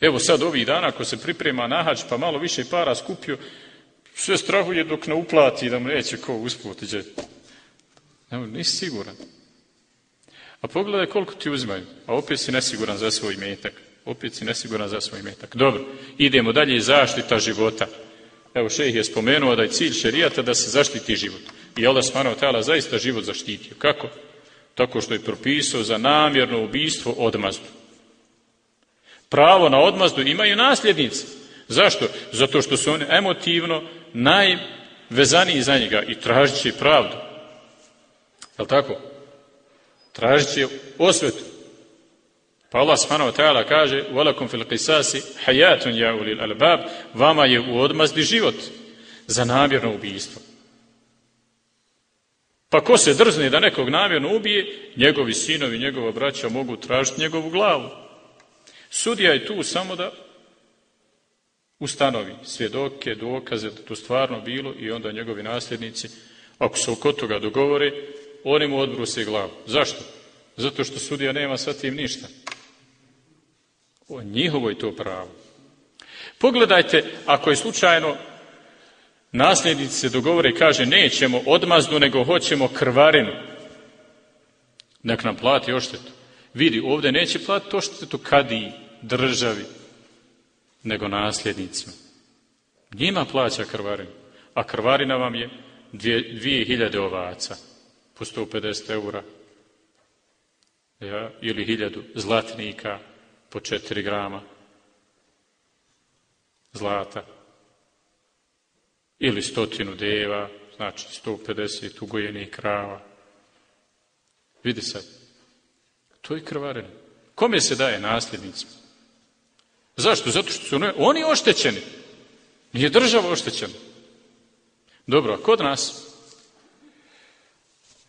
Evo sad ovih dana ako se priprema nahač pa malo više para skupio, sve strahuje dok ne uplati da mu neće ko usput. Nisi siguran. A pogledaj koliko ti uzimaju, a opet si nesiguran za svoj metak. Opet si nesiguran za svoj metak. Dobro, idemo dalje, zaštita života. Evo, šejih je spomenuo da je cilj šerijata da se zaštiti život. I Allah ta'ala zaista život zaštitio. Kako? Tako što je propisao za namjerno ubijstvo odmazdu. Pravo na odmazdu imaju nasljednici. Zašto? Zato što su oni emotivno najvezaniji za njega i tražit će pravdu. Je tako? Tražit će osvetu. Pa Allah subhanahu wa ta'ala kaže وَلَكُمْ فِي الْقِسَاسِ حَيَاتٌ يَا أُولِي الْأَلْبَابِ Vama je u odmazdi život za namjerno ubijstvo. Pa ko se drzne da nekog namjerno ubije, njegovi sinovi, njegova braća mogu tražiti njegovu glavu. Sudija je tu samo da ustanovi svjedoke, dokaze da to stvarno bilo i onda njegovi nasljednici, ako se oko toga dogovore, oni mu odbruse glavu. Zašto? Zato što sudija nema sa tim ništa. O njihovo je to pravo. Pogledajte, ako je slučajno nasljednici se dogovore i kaže nećemo odmazdu, nego hoćemo krvarinu. Nek nam plati oštetu. Vidi, ovdje neće platiti oštetu kadi, državi, nego nasljednicima. Njima plaća krvarinu, a krvarina vam je dvije, hiljade ovaca po 150 eura ja, ili hiljadu zlatnika po 4 grama zlata ili stotinu deva, znači 150 ugojenih krava. Vidi sad, to je krvarina. Kome se daje nasljednicima? Zašto? Zato što su oni oštećeni. Nije država oštećena. Dobro, a kod nas?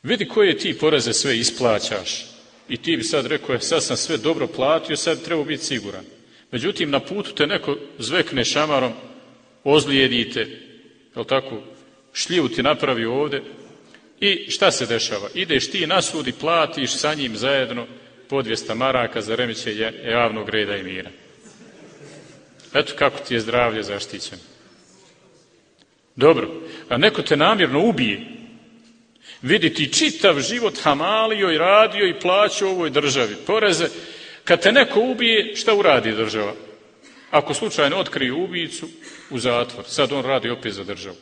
Vidi koje ti poreze sve isplaćaš. I ti bi sad rekao, sad sam sve dobro platio, sad treba biti siguran. Međutim, na putu te neko zvekne šamarom, ozlijedite, je tako, šljivu ti napravi ovdje i šta se dešava? Ideš ti na sud i platiš sa njim zajedno po 200 maraka za remeće javnog reda i mira. Eto kako ti je zdravlje zaštićeno. Dobro, a neko te namjerno ubije. Vidi ti čitav život hamalio i radio i plaćao ovoj državi poreze. Kad te neko ubije, šta uradi država? Ako slučajno otkrije ubijicu, u zatvor. Sad on radi opet za državu.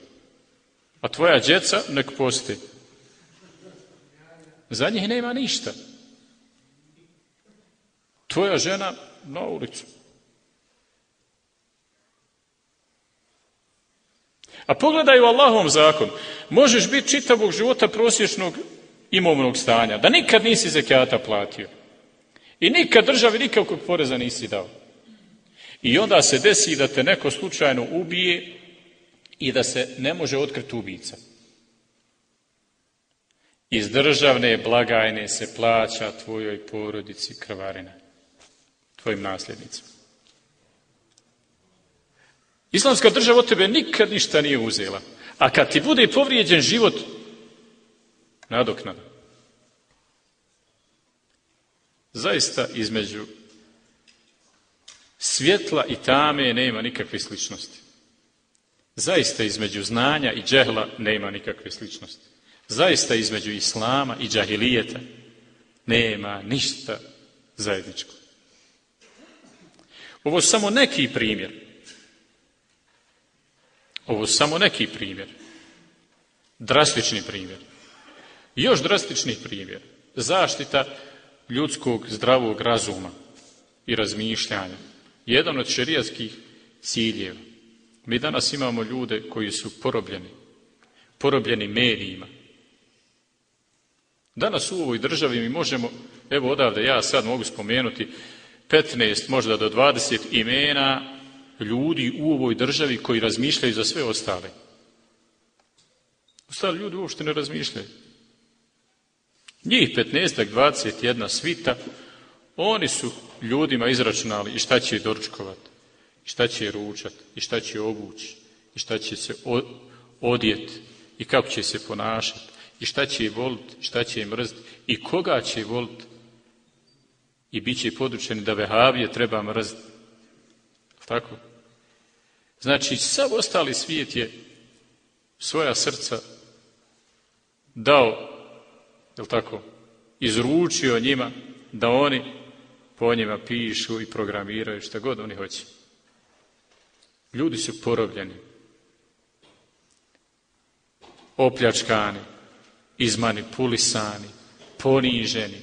A tvoja djeca nek posti. Za njih nema ništa. Tvoja žena na ulicu. A pogledaj u Allahovom zakon. Možeš biti čitavog života prosječnog imovnog stanja. Da nikad nisi zekijata platio. I nikad državi nikakvog poreza nisi dao. I onda se desi da te neko slučajno ubije i da se ne može otkriti ubica. Iz državne blagajne se plaća tvojoj porodici krvarina, tvojim nasljednicima. Islamska država od tebe nikad ništa nije uzela. A kad ti bude povrijeđen život, nadoknada. Zaista između svjetla i tame nema nikakve sličnosti. Zaista između znanja i džehla nema nikakve sličnosti. Zaista između islama i džahilijeta nema ništa zajedničko. Ovo je samo neki primjer. Ovo je samo neki primjer. Drastični primjer. Još drastični primjer. Zaštita ljudskog zdravog razuma i razmišljanja jedan od šerijatskih ciljeva. Mi danas imamo ljude koji su porobljeni, porobljeni medijima. Danas u ovoj državi mi možemo, evo odavde ja sad mogu spomenuti 15, možda do 20 imena ljudi u ovoj državi koji razmišljaju za sve ostale. Ostali ljudi uopšte ne razmišljaju. Njih 15 21 svita, oni su ljudima izračunali i šta će doručkovati, i šta će ručati, i šta će obući, i šta će se odjeti, i kako će se ponašati, i šta će voliti, šta će mrziti, i koga će voliti. I bit će podučeni da vehavije treba mrziti. Tako? Znači, sav ostali svijet je svoja srca dao, jel tako, izručio njima da oni po njima pišu i programiraju šta god oni hoće. Ljudi su porobljeni, opljačkani, izmanipulisani, poniženi.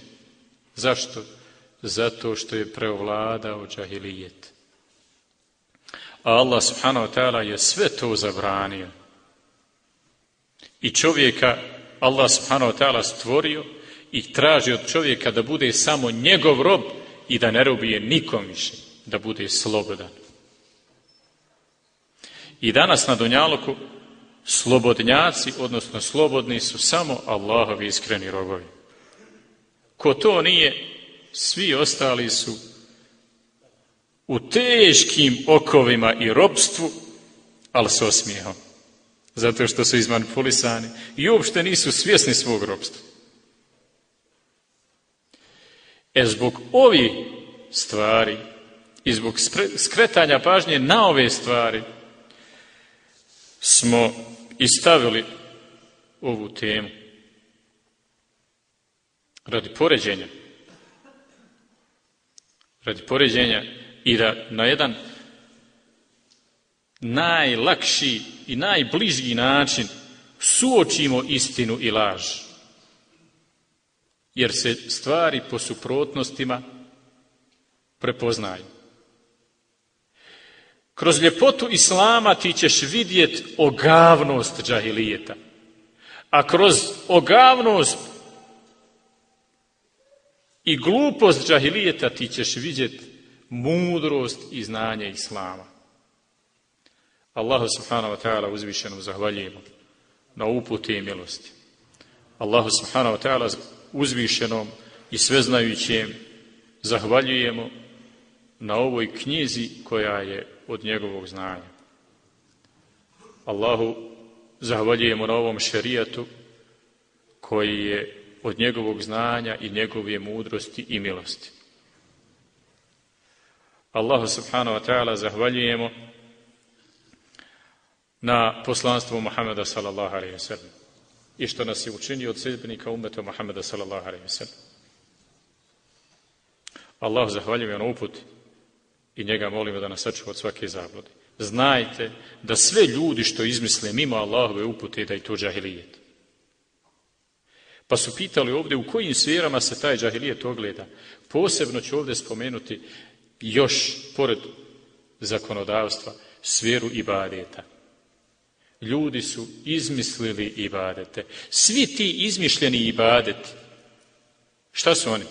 Zašto? Zato što je preovladao džahilijet. A Allah subhanahu wa ta'ala je sve to zabranio. I čovjeka Allah subhanahu wa ta'ala stvorio i traži od čovjeka da bude samo njegov rob i da ne robije nikom više, da bude slobodan. I danas na Dunjaluku slobodnjaci, odnosno slobodni su samo Allahovi iskreni robovi. Ko to nije, svi ostali su u teškim okovima i robstvu, ali s osmijehom. Zato što su izmanipulisani i uopšte nisu svjesni svog robstva. E zbog ovih stvari i zbog skretanja pažnje na ove stvari smo istavili ovu temu radi poređenja. Radi poređenja i da na jedan najlakši i najbliži način suočimo istinu i laž. Jer se stvari po suprotnostima prepoznaju. Kroz ljepotu Islama ti ćeš vidjet ogavnost džahilijeta. A kroz ogavnost i glupost džahilijeta ti ćeš vidjet mudrost i znanje Islama. Allahu subhanahu wa ta'ala uzvišenom zahvaljujemo na uputi i milosti. Allahu subhanahu wa ta'ala uzvišenom i sveznajućem zahvaljujemo na ovoj knjizi koja je od njegovog znanja. Allahu zahvaljujemo na ovom šerijatu koji je od njegovog znanja i njegove mudrosti i milosti. Allahu subhanahu wa ta'ala zahvaljujemo na poslanstvu Muhammeda sallallahu alaihi wa sallam i što nas je učinio od sljedbenika umeta Muhammeda sallallahu alaihi wa sallam. Allah zahvaljujemo na uputi i njega molimo da nas sačuva od svake zablode. Znajte da sve ljudi što izmisle mimo Allahove upute da je to džahilijet. Pa su pitali ovdje u kojim sferama se taj džahilijet ogleda. Posebno ću ovdje spomenuti još, pored zakonodavstva, sferu ibadeta. Ljudi su izmislili ibadete. Svi ti izmišljeni ibadeti, šta su oni?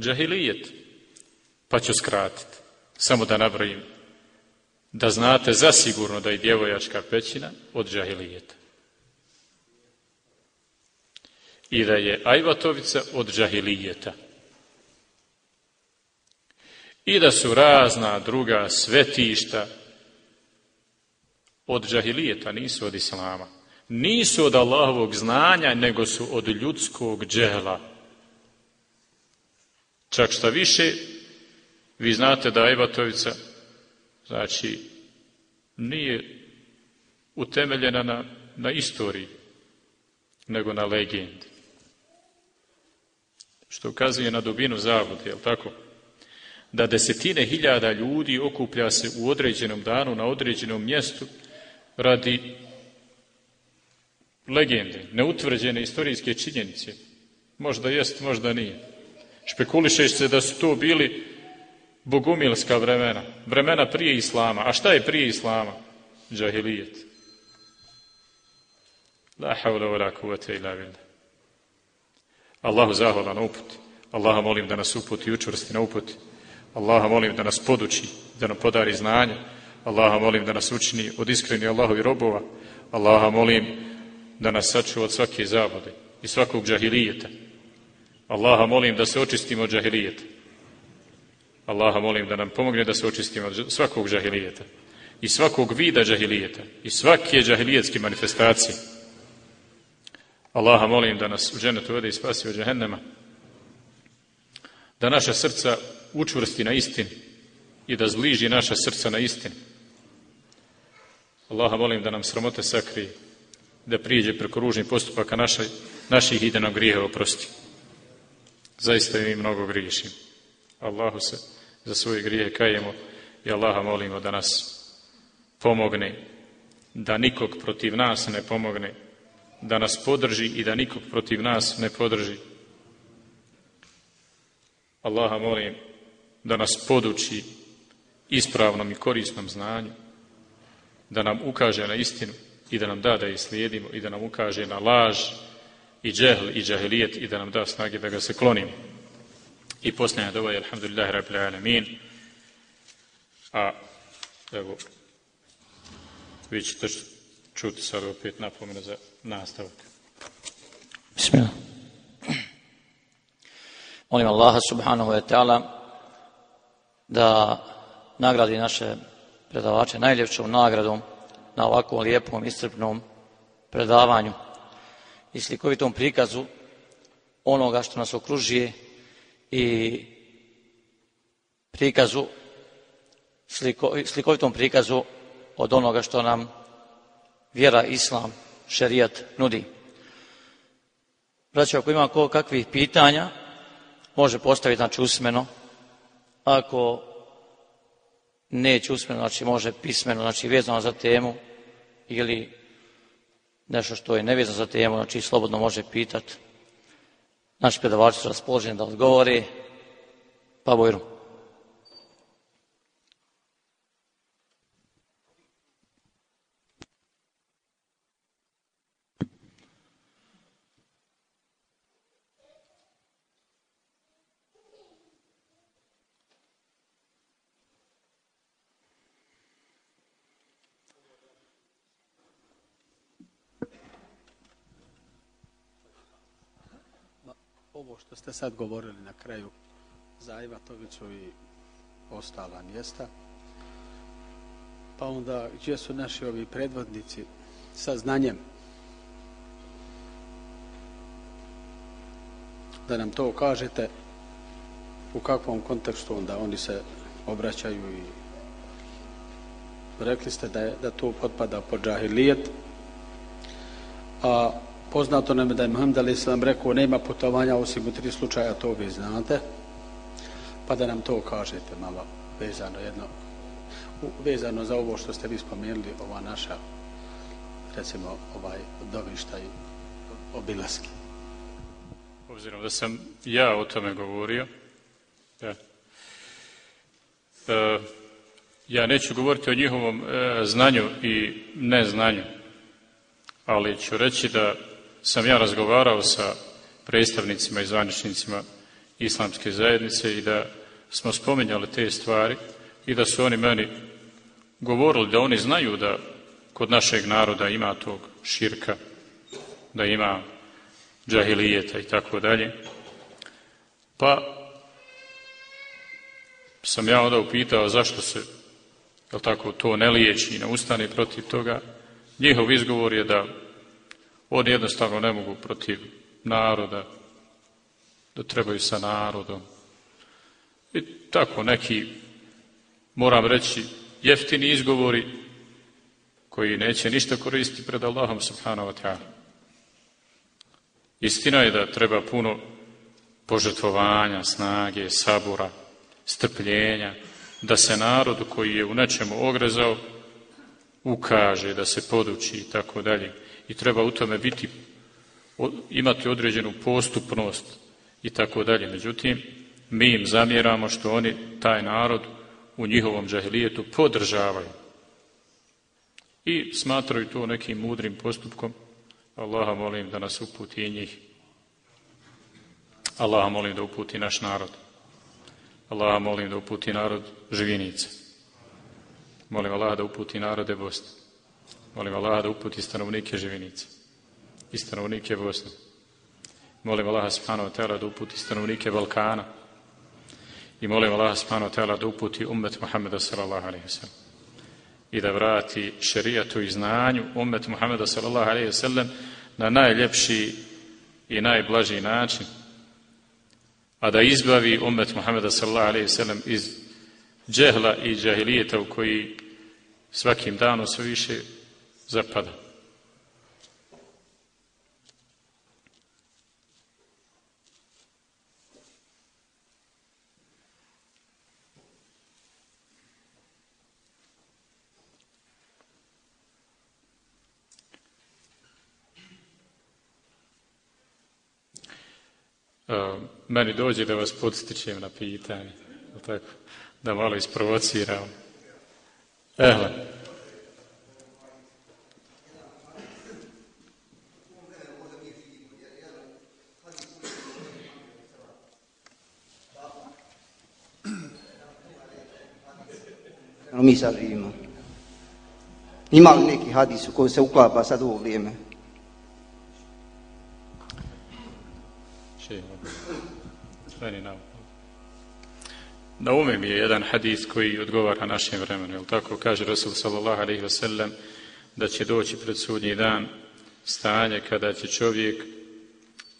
Džahilijet. Pa ću skratiti. Samo da nabrojim. Da znate zasigurno da je djevojačka pećina od džahilijeta. I da je ajvatovica od džahilijeta. I da su razna druga svetišta od džahilijeta, nisu od islama. Nisu od Allahovog znanja, nego su od ljudskog džehla. Čak šta više, vi znate da Ebatovica, znači, nije utemeljena na, na istoriji, nego na legendi. Što ukazuje na dubinu zavude, jel tako? Da desetine hiljada ljudi okuplja se u određenom danu, na određenom mjestu, radi legende, neutvrđene istorijske činjenice. Možda jest, možda nije. Špekuliše se da su to bili bogumilska vremena, vremena prije Islama. A šta je prije Islama? Džahilijet. La havla wa ila. Allahu zahvala na uputi. Allaha molim da nas uputi i učvrsti na uputi. Allaha molim da nas poduči, da nam podari znanje. Allaha molim da nas učini od iskreni Allahovi robova. Allaha molim da nas sačuva od svake zabode. i svakog džahilijeta. Allaha molim da se očistimo od džahilijeta. Allaha molim da nam pomogne da se očistimo od svakog džahilijeta i svakog vida džahilijeta i svake džahilijetske manifestacije. Allaha molim da nas u dženetu vode i spasi od džahennema, da naša srca učvrsti na istini i da zbliži naša srca na istinu. Allaha molim da nam sramote sakrije, da priđe preko ružnih postupaka naša, naših i da nam oprosti. Zaista mi mnogo griješim. Allahu se za svoje grijehe kajemo i Allaha molimo da nas pomogne, da nikog protiv nas ne pomogne, da nas podrži i da nikog protiv nas ne podrži. Allaha molim da nas poduči ispravnom i korisnom znanju, da nam ukaže na istinu i da nam da da je slijedimo i da nam ukaže na laž i džehl i džahilijet i da nam da snage da ga se klonimo. I posljednja dova je alhamdulillah rabbil alamin. A evo vi ćete čuti sad opet napomenu za nastavak. Bismillah. Molim Allaha subhanahu wa ta'ala da nagradi naše predavače najljepšom nagradom na ovakvom lijepom, iscrpnom predavanju i slikovitom prikazu onoga što nas okružuje i prikazu, sliko, slikovitom prikazu od onoga što nam vjera, islam, šerijat nudi. Braćo, ako ima kakvih pitanja, može postaviti znači usmeno. Ako neće usmeno, znači može pismeno, znači vezano za temu ili nešto što je nevezano za temu, znači slobodno može pitati. Naši predavači su raspoloženi da odgovori. Pa Bojru. ovo što ste sad govorili na kraju za Ivatoviću i ostala mjesta, pa onda gdje su naši ovi predvodnici sa znanjem? Da nam to kažete u kakvom kontekstu onda oni se obraćaju i rekli ste da, je, da to potpada pod džahilijet a Poznato nam je da je Muhammed Ali Islam rekao nema putovanja osim u tri slučaja, to vi znate. Pa da nam to kažete malo vezano jedno vezano za ovo što ste vi spomenuli, ova naša recimo ovaj dovišta i obilaski. Obzirom da sam ja o tome govorio, ja, e, ja neću govoriti o njihovom e, znanju i neznanju, ali ću reći da sam ja razgovarao sa predstavnicima i zvaničnicima islamske zajednice i da smo spominjali te stvari i da su oni meni govorili da oni znaju da kod našeg naroda ima tog širka, da ima džahilijeta i tako dalje. Pa sam ja onda upitao zašto se jel tako, to ne liječi i ne ustane protiv toga. Njihov izgovor je da Oni jednostavno ne mogu protiv naroda, da trebaju sa narodom. I tako neki, moram reći, jeftini izgovori koji neće ništa koristiti pred Allahom subhanahu wa ta'ala. Istina je da treba puno požrtvovanja, snage, sabura, strpljenja, da se narodu koji je u nečemu ogrezao ukaže, da se poduči i tako dalje i treba u tome biti, imati određenu postupnost i tako dalje. Međutim, mi im zamjeramo što oni taj narod u njihovom džahilijetu podržavaju. I smatraju to nekim mudrim postupkom. Allaha molim da nas uputi i njih. Allaha molim da uputi naš narod. Allaha molim da uputi narod živinice. Molim Allaha da uputi narode Bosne. Molim Allah da uputi stanovnike Živinice i stanovnike Bosne. Molim Allah subhanahu wa da uputi stanovnike Balkana. I molim Allah subhanahu wa da uputi umet Muhammeda sallallahu alaihi wa i da vrati šerijatu i znanju umet Muhammeda sallallahu alaihi wa sallam na najljepši i najblaži način. A da izbavi umet Muhammeda sallallahu alaihi wa sallam iz džehla i džahilijeta u koji svakim danom sve više zapada. meni dođe da vas podstičem na pitanje, tako, da malo isprovociram. Ehle. Mi sad živimo. Ima li neki hadis u koji se uklapa sad u ovo vrijeme? Na ume mi je jedan hadis koji odgovara našem vremenu, jel tako kaže Rasul sallallahu alaihi wasallam da će doći pred sudnji dan stanje kada će čovjek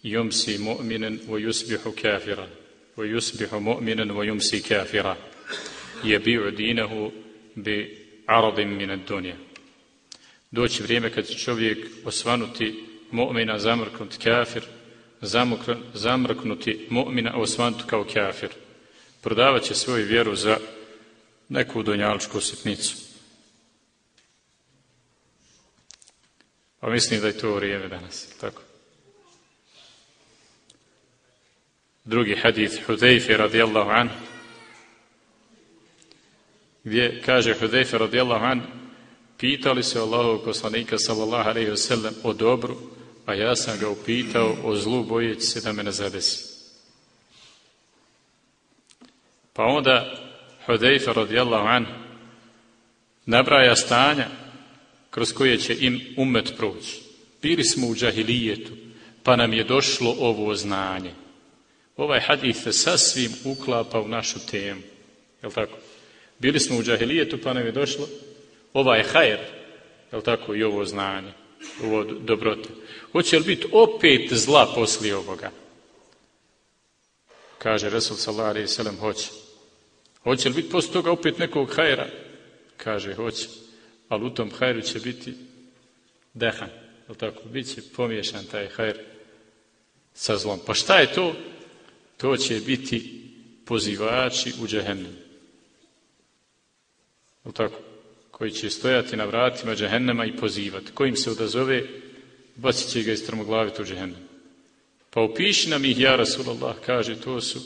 yumsi mu'minen wa yusbihu kafira wa yusbihu mu'minen wa yumsi kafira jebi'u dinahu bi aradim min dunja doći vrijeme kad će čovjek osvanuti mu'mina zamrknuti kafir zamrknuti mu'mina osvanuti kao kafir prodavat će svoju vjeru za neku donjaličku sitnicu. Pa mislim da je to vrijeme danas, tako. Drugi hadith Hudejfi radijallahu an, gdje kaže Hudejfi radijallahu an, pitali se Allahovog poslanika sallallahu alaihi wasallam o dobru, a ja sam ga upitao o zlu bojeći se da me ne zadesi. Pa onda Hudejfa radijallahu an nabraja stanja kroz koje će im umet proći. Bili smo u džahilijetu, pa nam je došlo ovo znanje. Ovaj hadith se sasvim uklapa u našu temu. Jel tako? Bili smo u džahilijetu, pa nam je došlo ovaj hajer, jel tako, i ovo znanje, ovo dobrote. Hoće li biti opet zla poslije ovoga? Kaže Resul sallallahu alaihi sallam, hoće. Hoće li biti poslije toga opet nekog hajera? Kaže, hoće. Ali u tom hajru će biti dehan. Je tako? Biće pomiješan taj hajr sa zlom. Pa šta je to? To će biti pozivači u džehennem. Tako? Koji će stojati na vratima džehennema i pozivati. Kojim se odazove, bacit će ga i strmoglaviti u džehennem. Pa opiši nam ih, ja Rasulallah, kaže, to su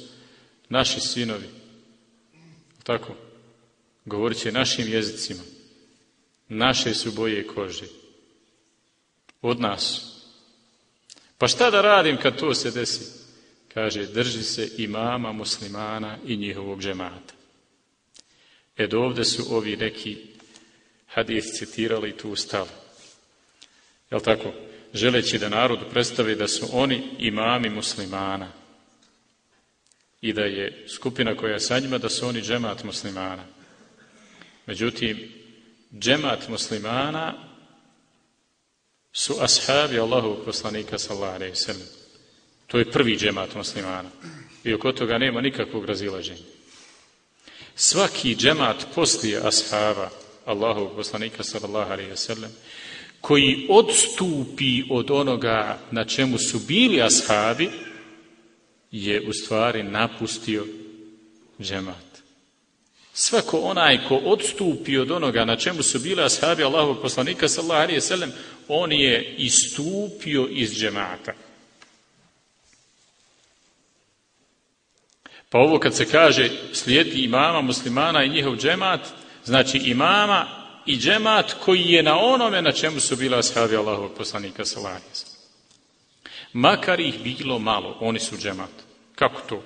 naši sinovi, tako, govorit će našim jezicima. Naše su boje kože. Od nas. Pa šta da radim kad to se desi? Kaže, drži se imama muslimana i njihovog džemata. Ed ovdje su ovi neki hadith citirali tu stali. Jel tako? Želeći da narodu predstavi da su oni imami muslimana i da je skupina koja je sa njima, da su oni džemat muslimana. Međutim, džemat muslimana su ashabi Allahovog poslanika sallallahu alaihi sallam. To je prvi džemat muslimana. I oko toga nema nikakvog razilaženja. Svaki džemat poslije ashaba Allahovog poslanika sallallahu alaihi sallam koji odstupi od onoga na čemu su bili ashabi, je u stvari napustio džemat. Svako onaj ko odstupi od onoga na čemu su bile ashabi Allahovog poslanika sallallahu alaihi sallam, on je istupio iz džemata. Pa ovo kad se kaže slijedi imama muslimana i njihov džemat, znači imama i džemat koji je na onome na čemu su bile ashabi Allahovog poslanika sallam. Makar ih bilo malo, oni su džemat. Kako to?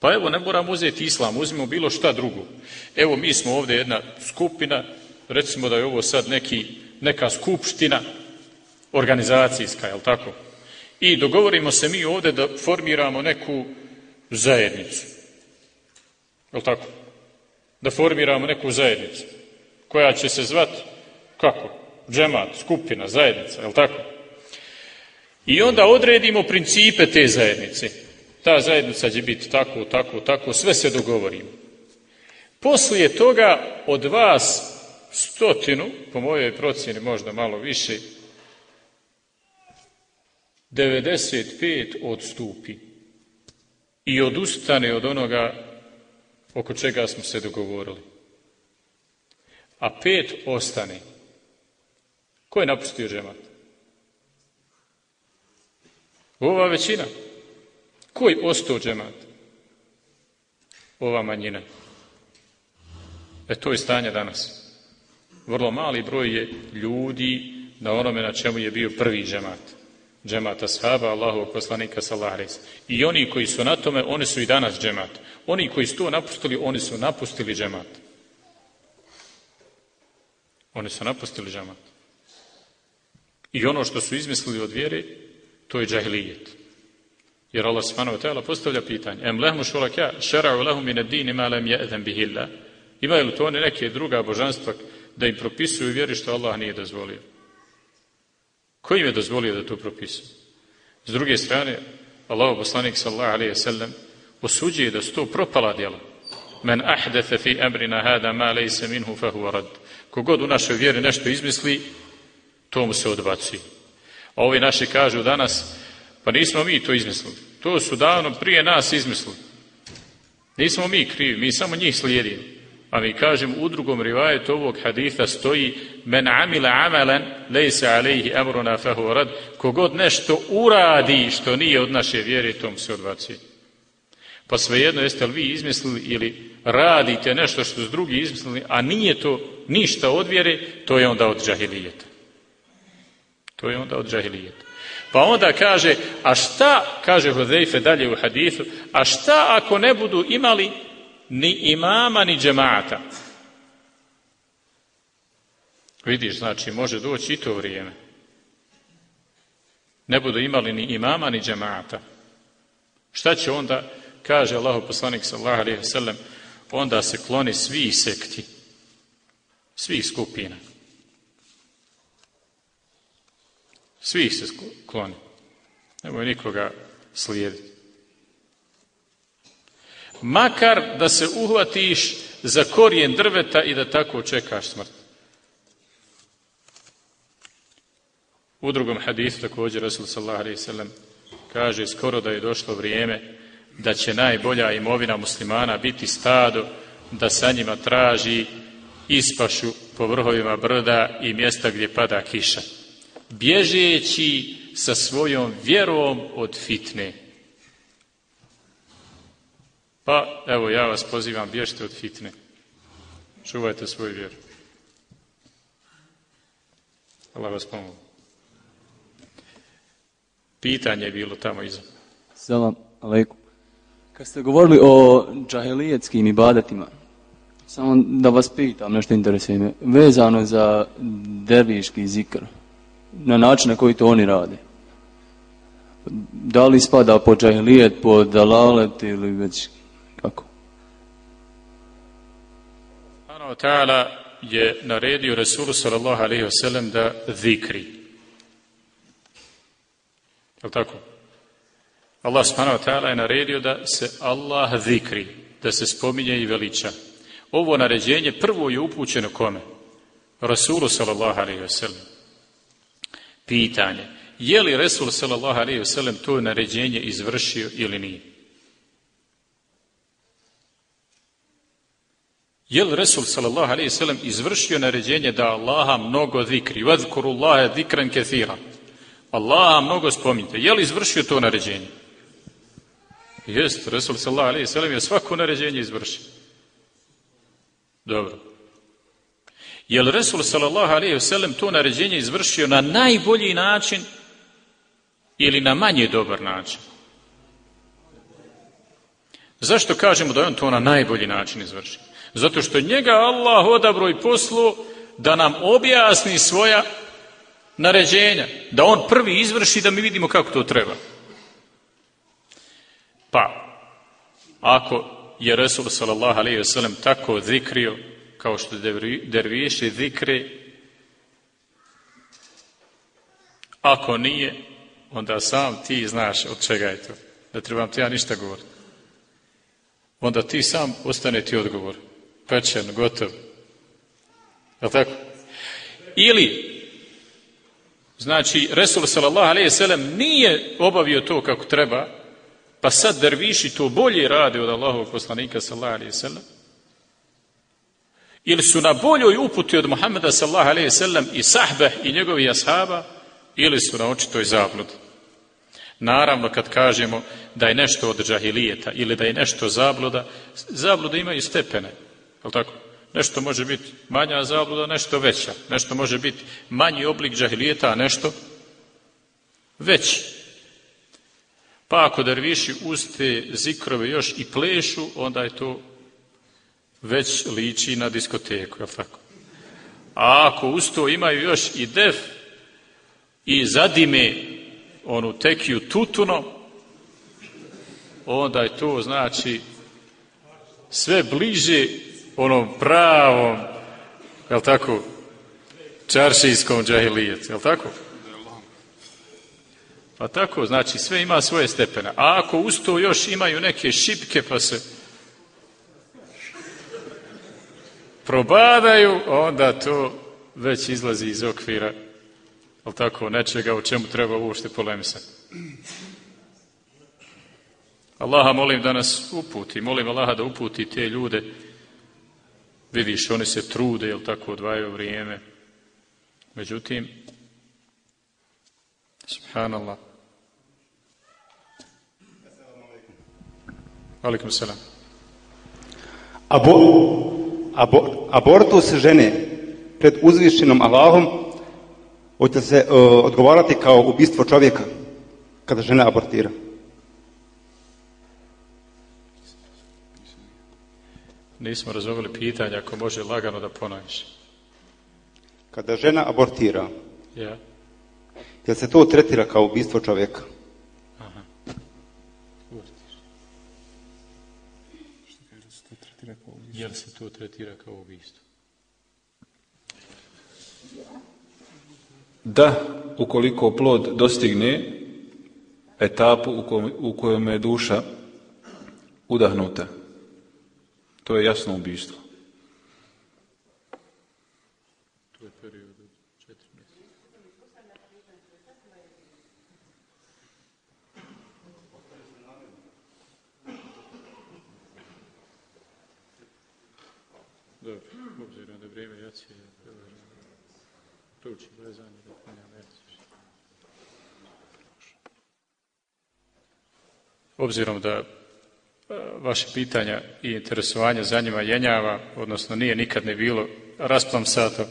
Pa evo, ne moramo uzeti islam, uzmimo bilo šta drugo. Evo, mi smo ovdje jedna skupina, recimo da je ovo sad neki, neka skupština organizacijska, jel tako? i dogovorimo se mi ovdje da formiramo neku zajednicu. Je tako? Da formiramo neku zajednicu koja će se zvati kako? Džemat, skupina, zajednica, je tako? I onda odredimo principe te zajednice. Ta zajednica će biti tako, tako, tako, sve se dogovorimo. Poslije toga od vas stotinu, po mojoj procjeni možda malo više, 95 odstupi i odustane od onoga oko čega smo se dogovorili. A pet ostane. Ko je napustio džemat? Ova većina. Ko je ostao džemat? Ova manjina. E to je stanje danas. Vrlo mali broj je ljudi na onome na čemu je bio prvi džemat. Džemata sahaba, Allahovog poslanika sallallahu I oni koji su na tome, oni su i danas džemat. Oni koji su to napustili, oni su napustili džemat. Oni su napustili džemat. I ono što su izmislili od vjere, to je džahilijet. Jer Allah subhanahu wa postavlja pitanje. Em lehmu šulaka šera'u lehum min ad-din ma lam ya'zan bihi Allah. Imaju li to one neke druga božanstva da im propisuju vjeri što Allah nije dozvolio? Ko im je dozvolio da to propisuju? S druge strane, Allah poslanik sallallahu alejhi ve sellem osuđuje da su to propala djela. Men ahdatha fi amrina hada ma laysa minhu fa huwa rad. Kogod u našoj vjeri nešto izmisli, to mu se odbacuje. A ovi naši kažu danas, pa nismo mi to izmislili. To su davno prije nas izmislili. Nismo mi krivi, mi samo njih slijedimo. A mi kažem u drugom rivajetu ovog haditha stoji men amila amalan lejse alejhi amruna fahu rad kogod nešto uradi što nije od naše vjere tom se odbacuje. Pa svejedno jeste li vi izmislili ili radite nešto što su drugi izmislili, a nije to ništa od vjere, to je onda od džahilijeta. To je onda od džahilijeta. Pa onda kaže, a šta, kaže Hudejfe dalje u hadithu, a šta ako ne budu imali ni imama ni džemata? Vidiš, znači, može doći i to vrijeme. Ne budu imali ni imama ni džemata. Šta će onda, kaže Allahu poslanik sallallahu alejhi ve sellem, onda se kloni svi sekti, svih skupina. Svih se kloni. Nemoj nikoga slijediti. Makar da se uhvatiš za korijen drveta i da tako čekaš smrt. U drugom hadisu također Rasul sallallahu alaihi sallam kaže skoro da je došlo vrijeme da će najbolja imovina muslimana biti stado da sa njima traži ispašu po vrhovima brda i mjesta gdje pada kiša bježeći sa svojom vjerom od fitne. Pa, evo, ja vas pozivam, bježite od fitne. Čuvajte svoju vjeru. Allah vas pomogu. Pitanje je bilo tamo iza. Salam alaikum. Kad ste govorili o džahilijetskim ibadetima, samo da vas pitam, nešto interesuje me, vezano za derviški zikr, na način na koji to oni rade. Da li spada po džahilijet, po dalalet ili već kako? Subhanahu ta'ala je naredio Resulu sallallahu alaihi wasallam da zikri. Je tako? Allah subhanahu ta'ala je naredio da se Allah zikri, da se spominje i veliča. Ovo naređenje prvo je upućeno kome? Rasulu sallallahu alaihi wasallam. Pitanje. Je li Resul sallallahu alaihi wasallam to naređenje izvršio ili nije? Je li Resul sallallahu alaihi wasallam izvršio naređenje da Allaha mnogo zikri? Vadkuru Allahe zikran kethira. Allaha mnogo spominjte. Je li izvršio to naređenje? Jest, Resul sallallahu alaihi wasallam je svako naređenje izvršio. Dobro. Je li Resul sallallahu alaihi sellem to naređenje izvršio na najbolji način ili na manje dobar način? Zašto kažemo da je on to na najbolji način izvršio? Zato što njega Allah odabro i poslu da nam objasni svoja naređenja, da on prvi izvrši da mi vidimo kako to treba. Pa, ako je Resul sallallahu alaihi ve sellem tako zikrio, kao što derviši zikri, ako nije, onda sam ti znaš od čega je to. Da trebam ti ja ništa govoriti. Onda ti sam ostane ti odgovor. Pečen, gotov. Je tako? Ili, znači, Resul sallallahu alaihi sallam nije obavio to kako treba, pa sad derviši to bolje rade od Allahovog poslanika sallallahu alaihi sallam, ili su na boljoj uputi od Muhammeda sallallahu alaihi sallam i sahbe i njegovih ashaba, ili su na očitoj zabludi. Naravno, kad kažemo da je nešto od džahilijeta ili da je nešto zabluda, zablude imaju stepene. Je tako? Nešto može biti manja zabluda, nešto veća. Nešto može biti manji oblik džahilijeta, a nešto veći. Pa ako derviši uste zikrove još i plešu, onda je to već liči na diskoteku, je tako? A ako usto imaju još i def i zadime onu tekiju tutuno, onda je to znači sve bliže onom pravom, jel tako, čaršijskom džahilijetu, jel tako? Pa tako, znači sve ima svoje stepene. A ako uz to još imaju neke šipke pa se probadaju, onda to već izlazi iz okvira ali tako, nečega o čemu treba uopšte polemisati. Allaha molim da nas uputi, molim Allaha da uputi te ljude. Vidiš, oni se trude, jel tako, odvajaju vrijeme. Međutim, subhanallah. Alikum salam. Abo, abo, abortus žene pred uzvišenom Allahom Hoće se uh, odgovarati kao ubistvo čovjeka kada žena abortira? Nismo razumjeli pitanje, ako može lagano da ponoviš. Kada žena abortira, ja. jel se to tretira kao ubistvo čovjeka? Aha. Jel se to tretira kao ubistvo? da ukoliko plod dostigne etapu u kojoj je duša udahnuta. To je jasno ubistvo. To je period od četiri mjeseca. Dobro, obzirom da vrijeme jacije, prouči vezanje. Obzirom da vaše pitanja i interesovanja za njima jenjava, odnosno nije nikad ne bilo rasplam sata,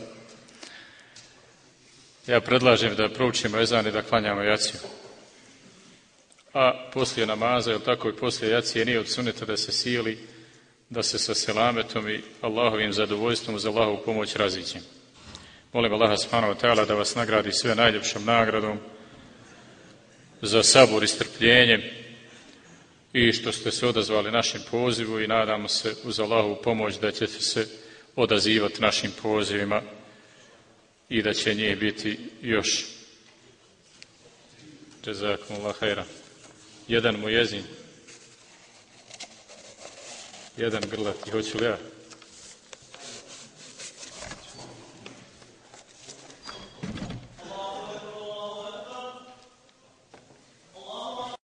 ja predlažem da proučimo ezan i da klanjamo jaciju. A poslije namaza, ili tako i poslije jacije, nije od suneta da se sili, da se sa selametom i Allahovim zadovoljstvom za Allahovu pomoć raziđe. Molim Allaha subhanahu wa da vas nagradi sve najljepšom nagradom za sabor i strpljenje, i što ste se odazvali našem pozivu i nadamo se uz Allahovu pomoć da ćete se odazivati našim pozivima i da će nje biti još. Jazakumullah hajra. Jedan mu jezin. Jedan grlati. Hoću li ja?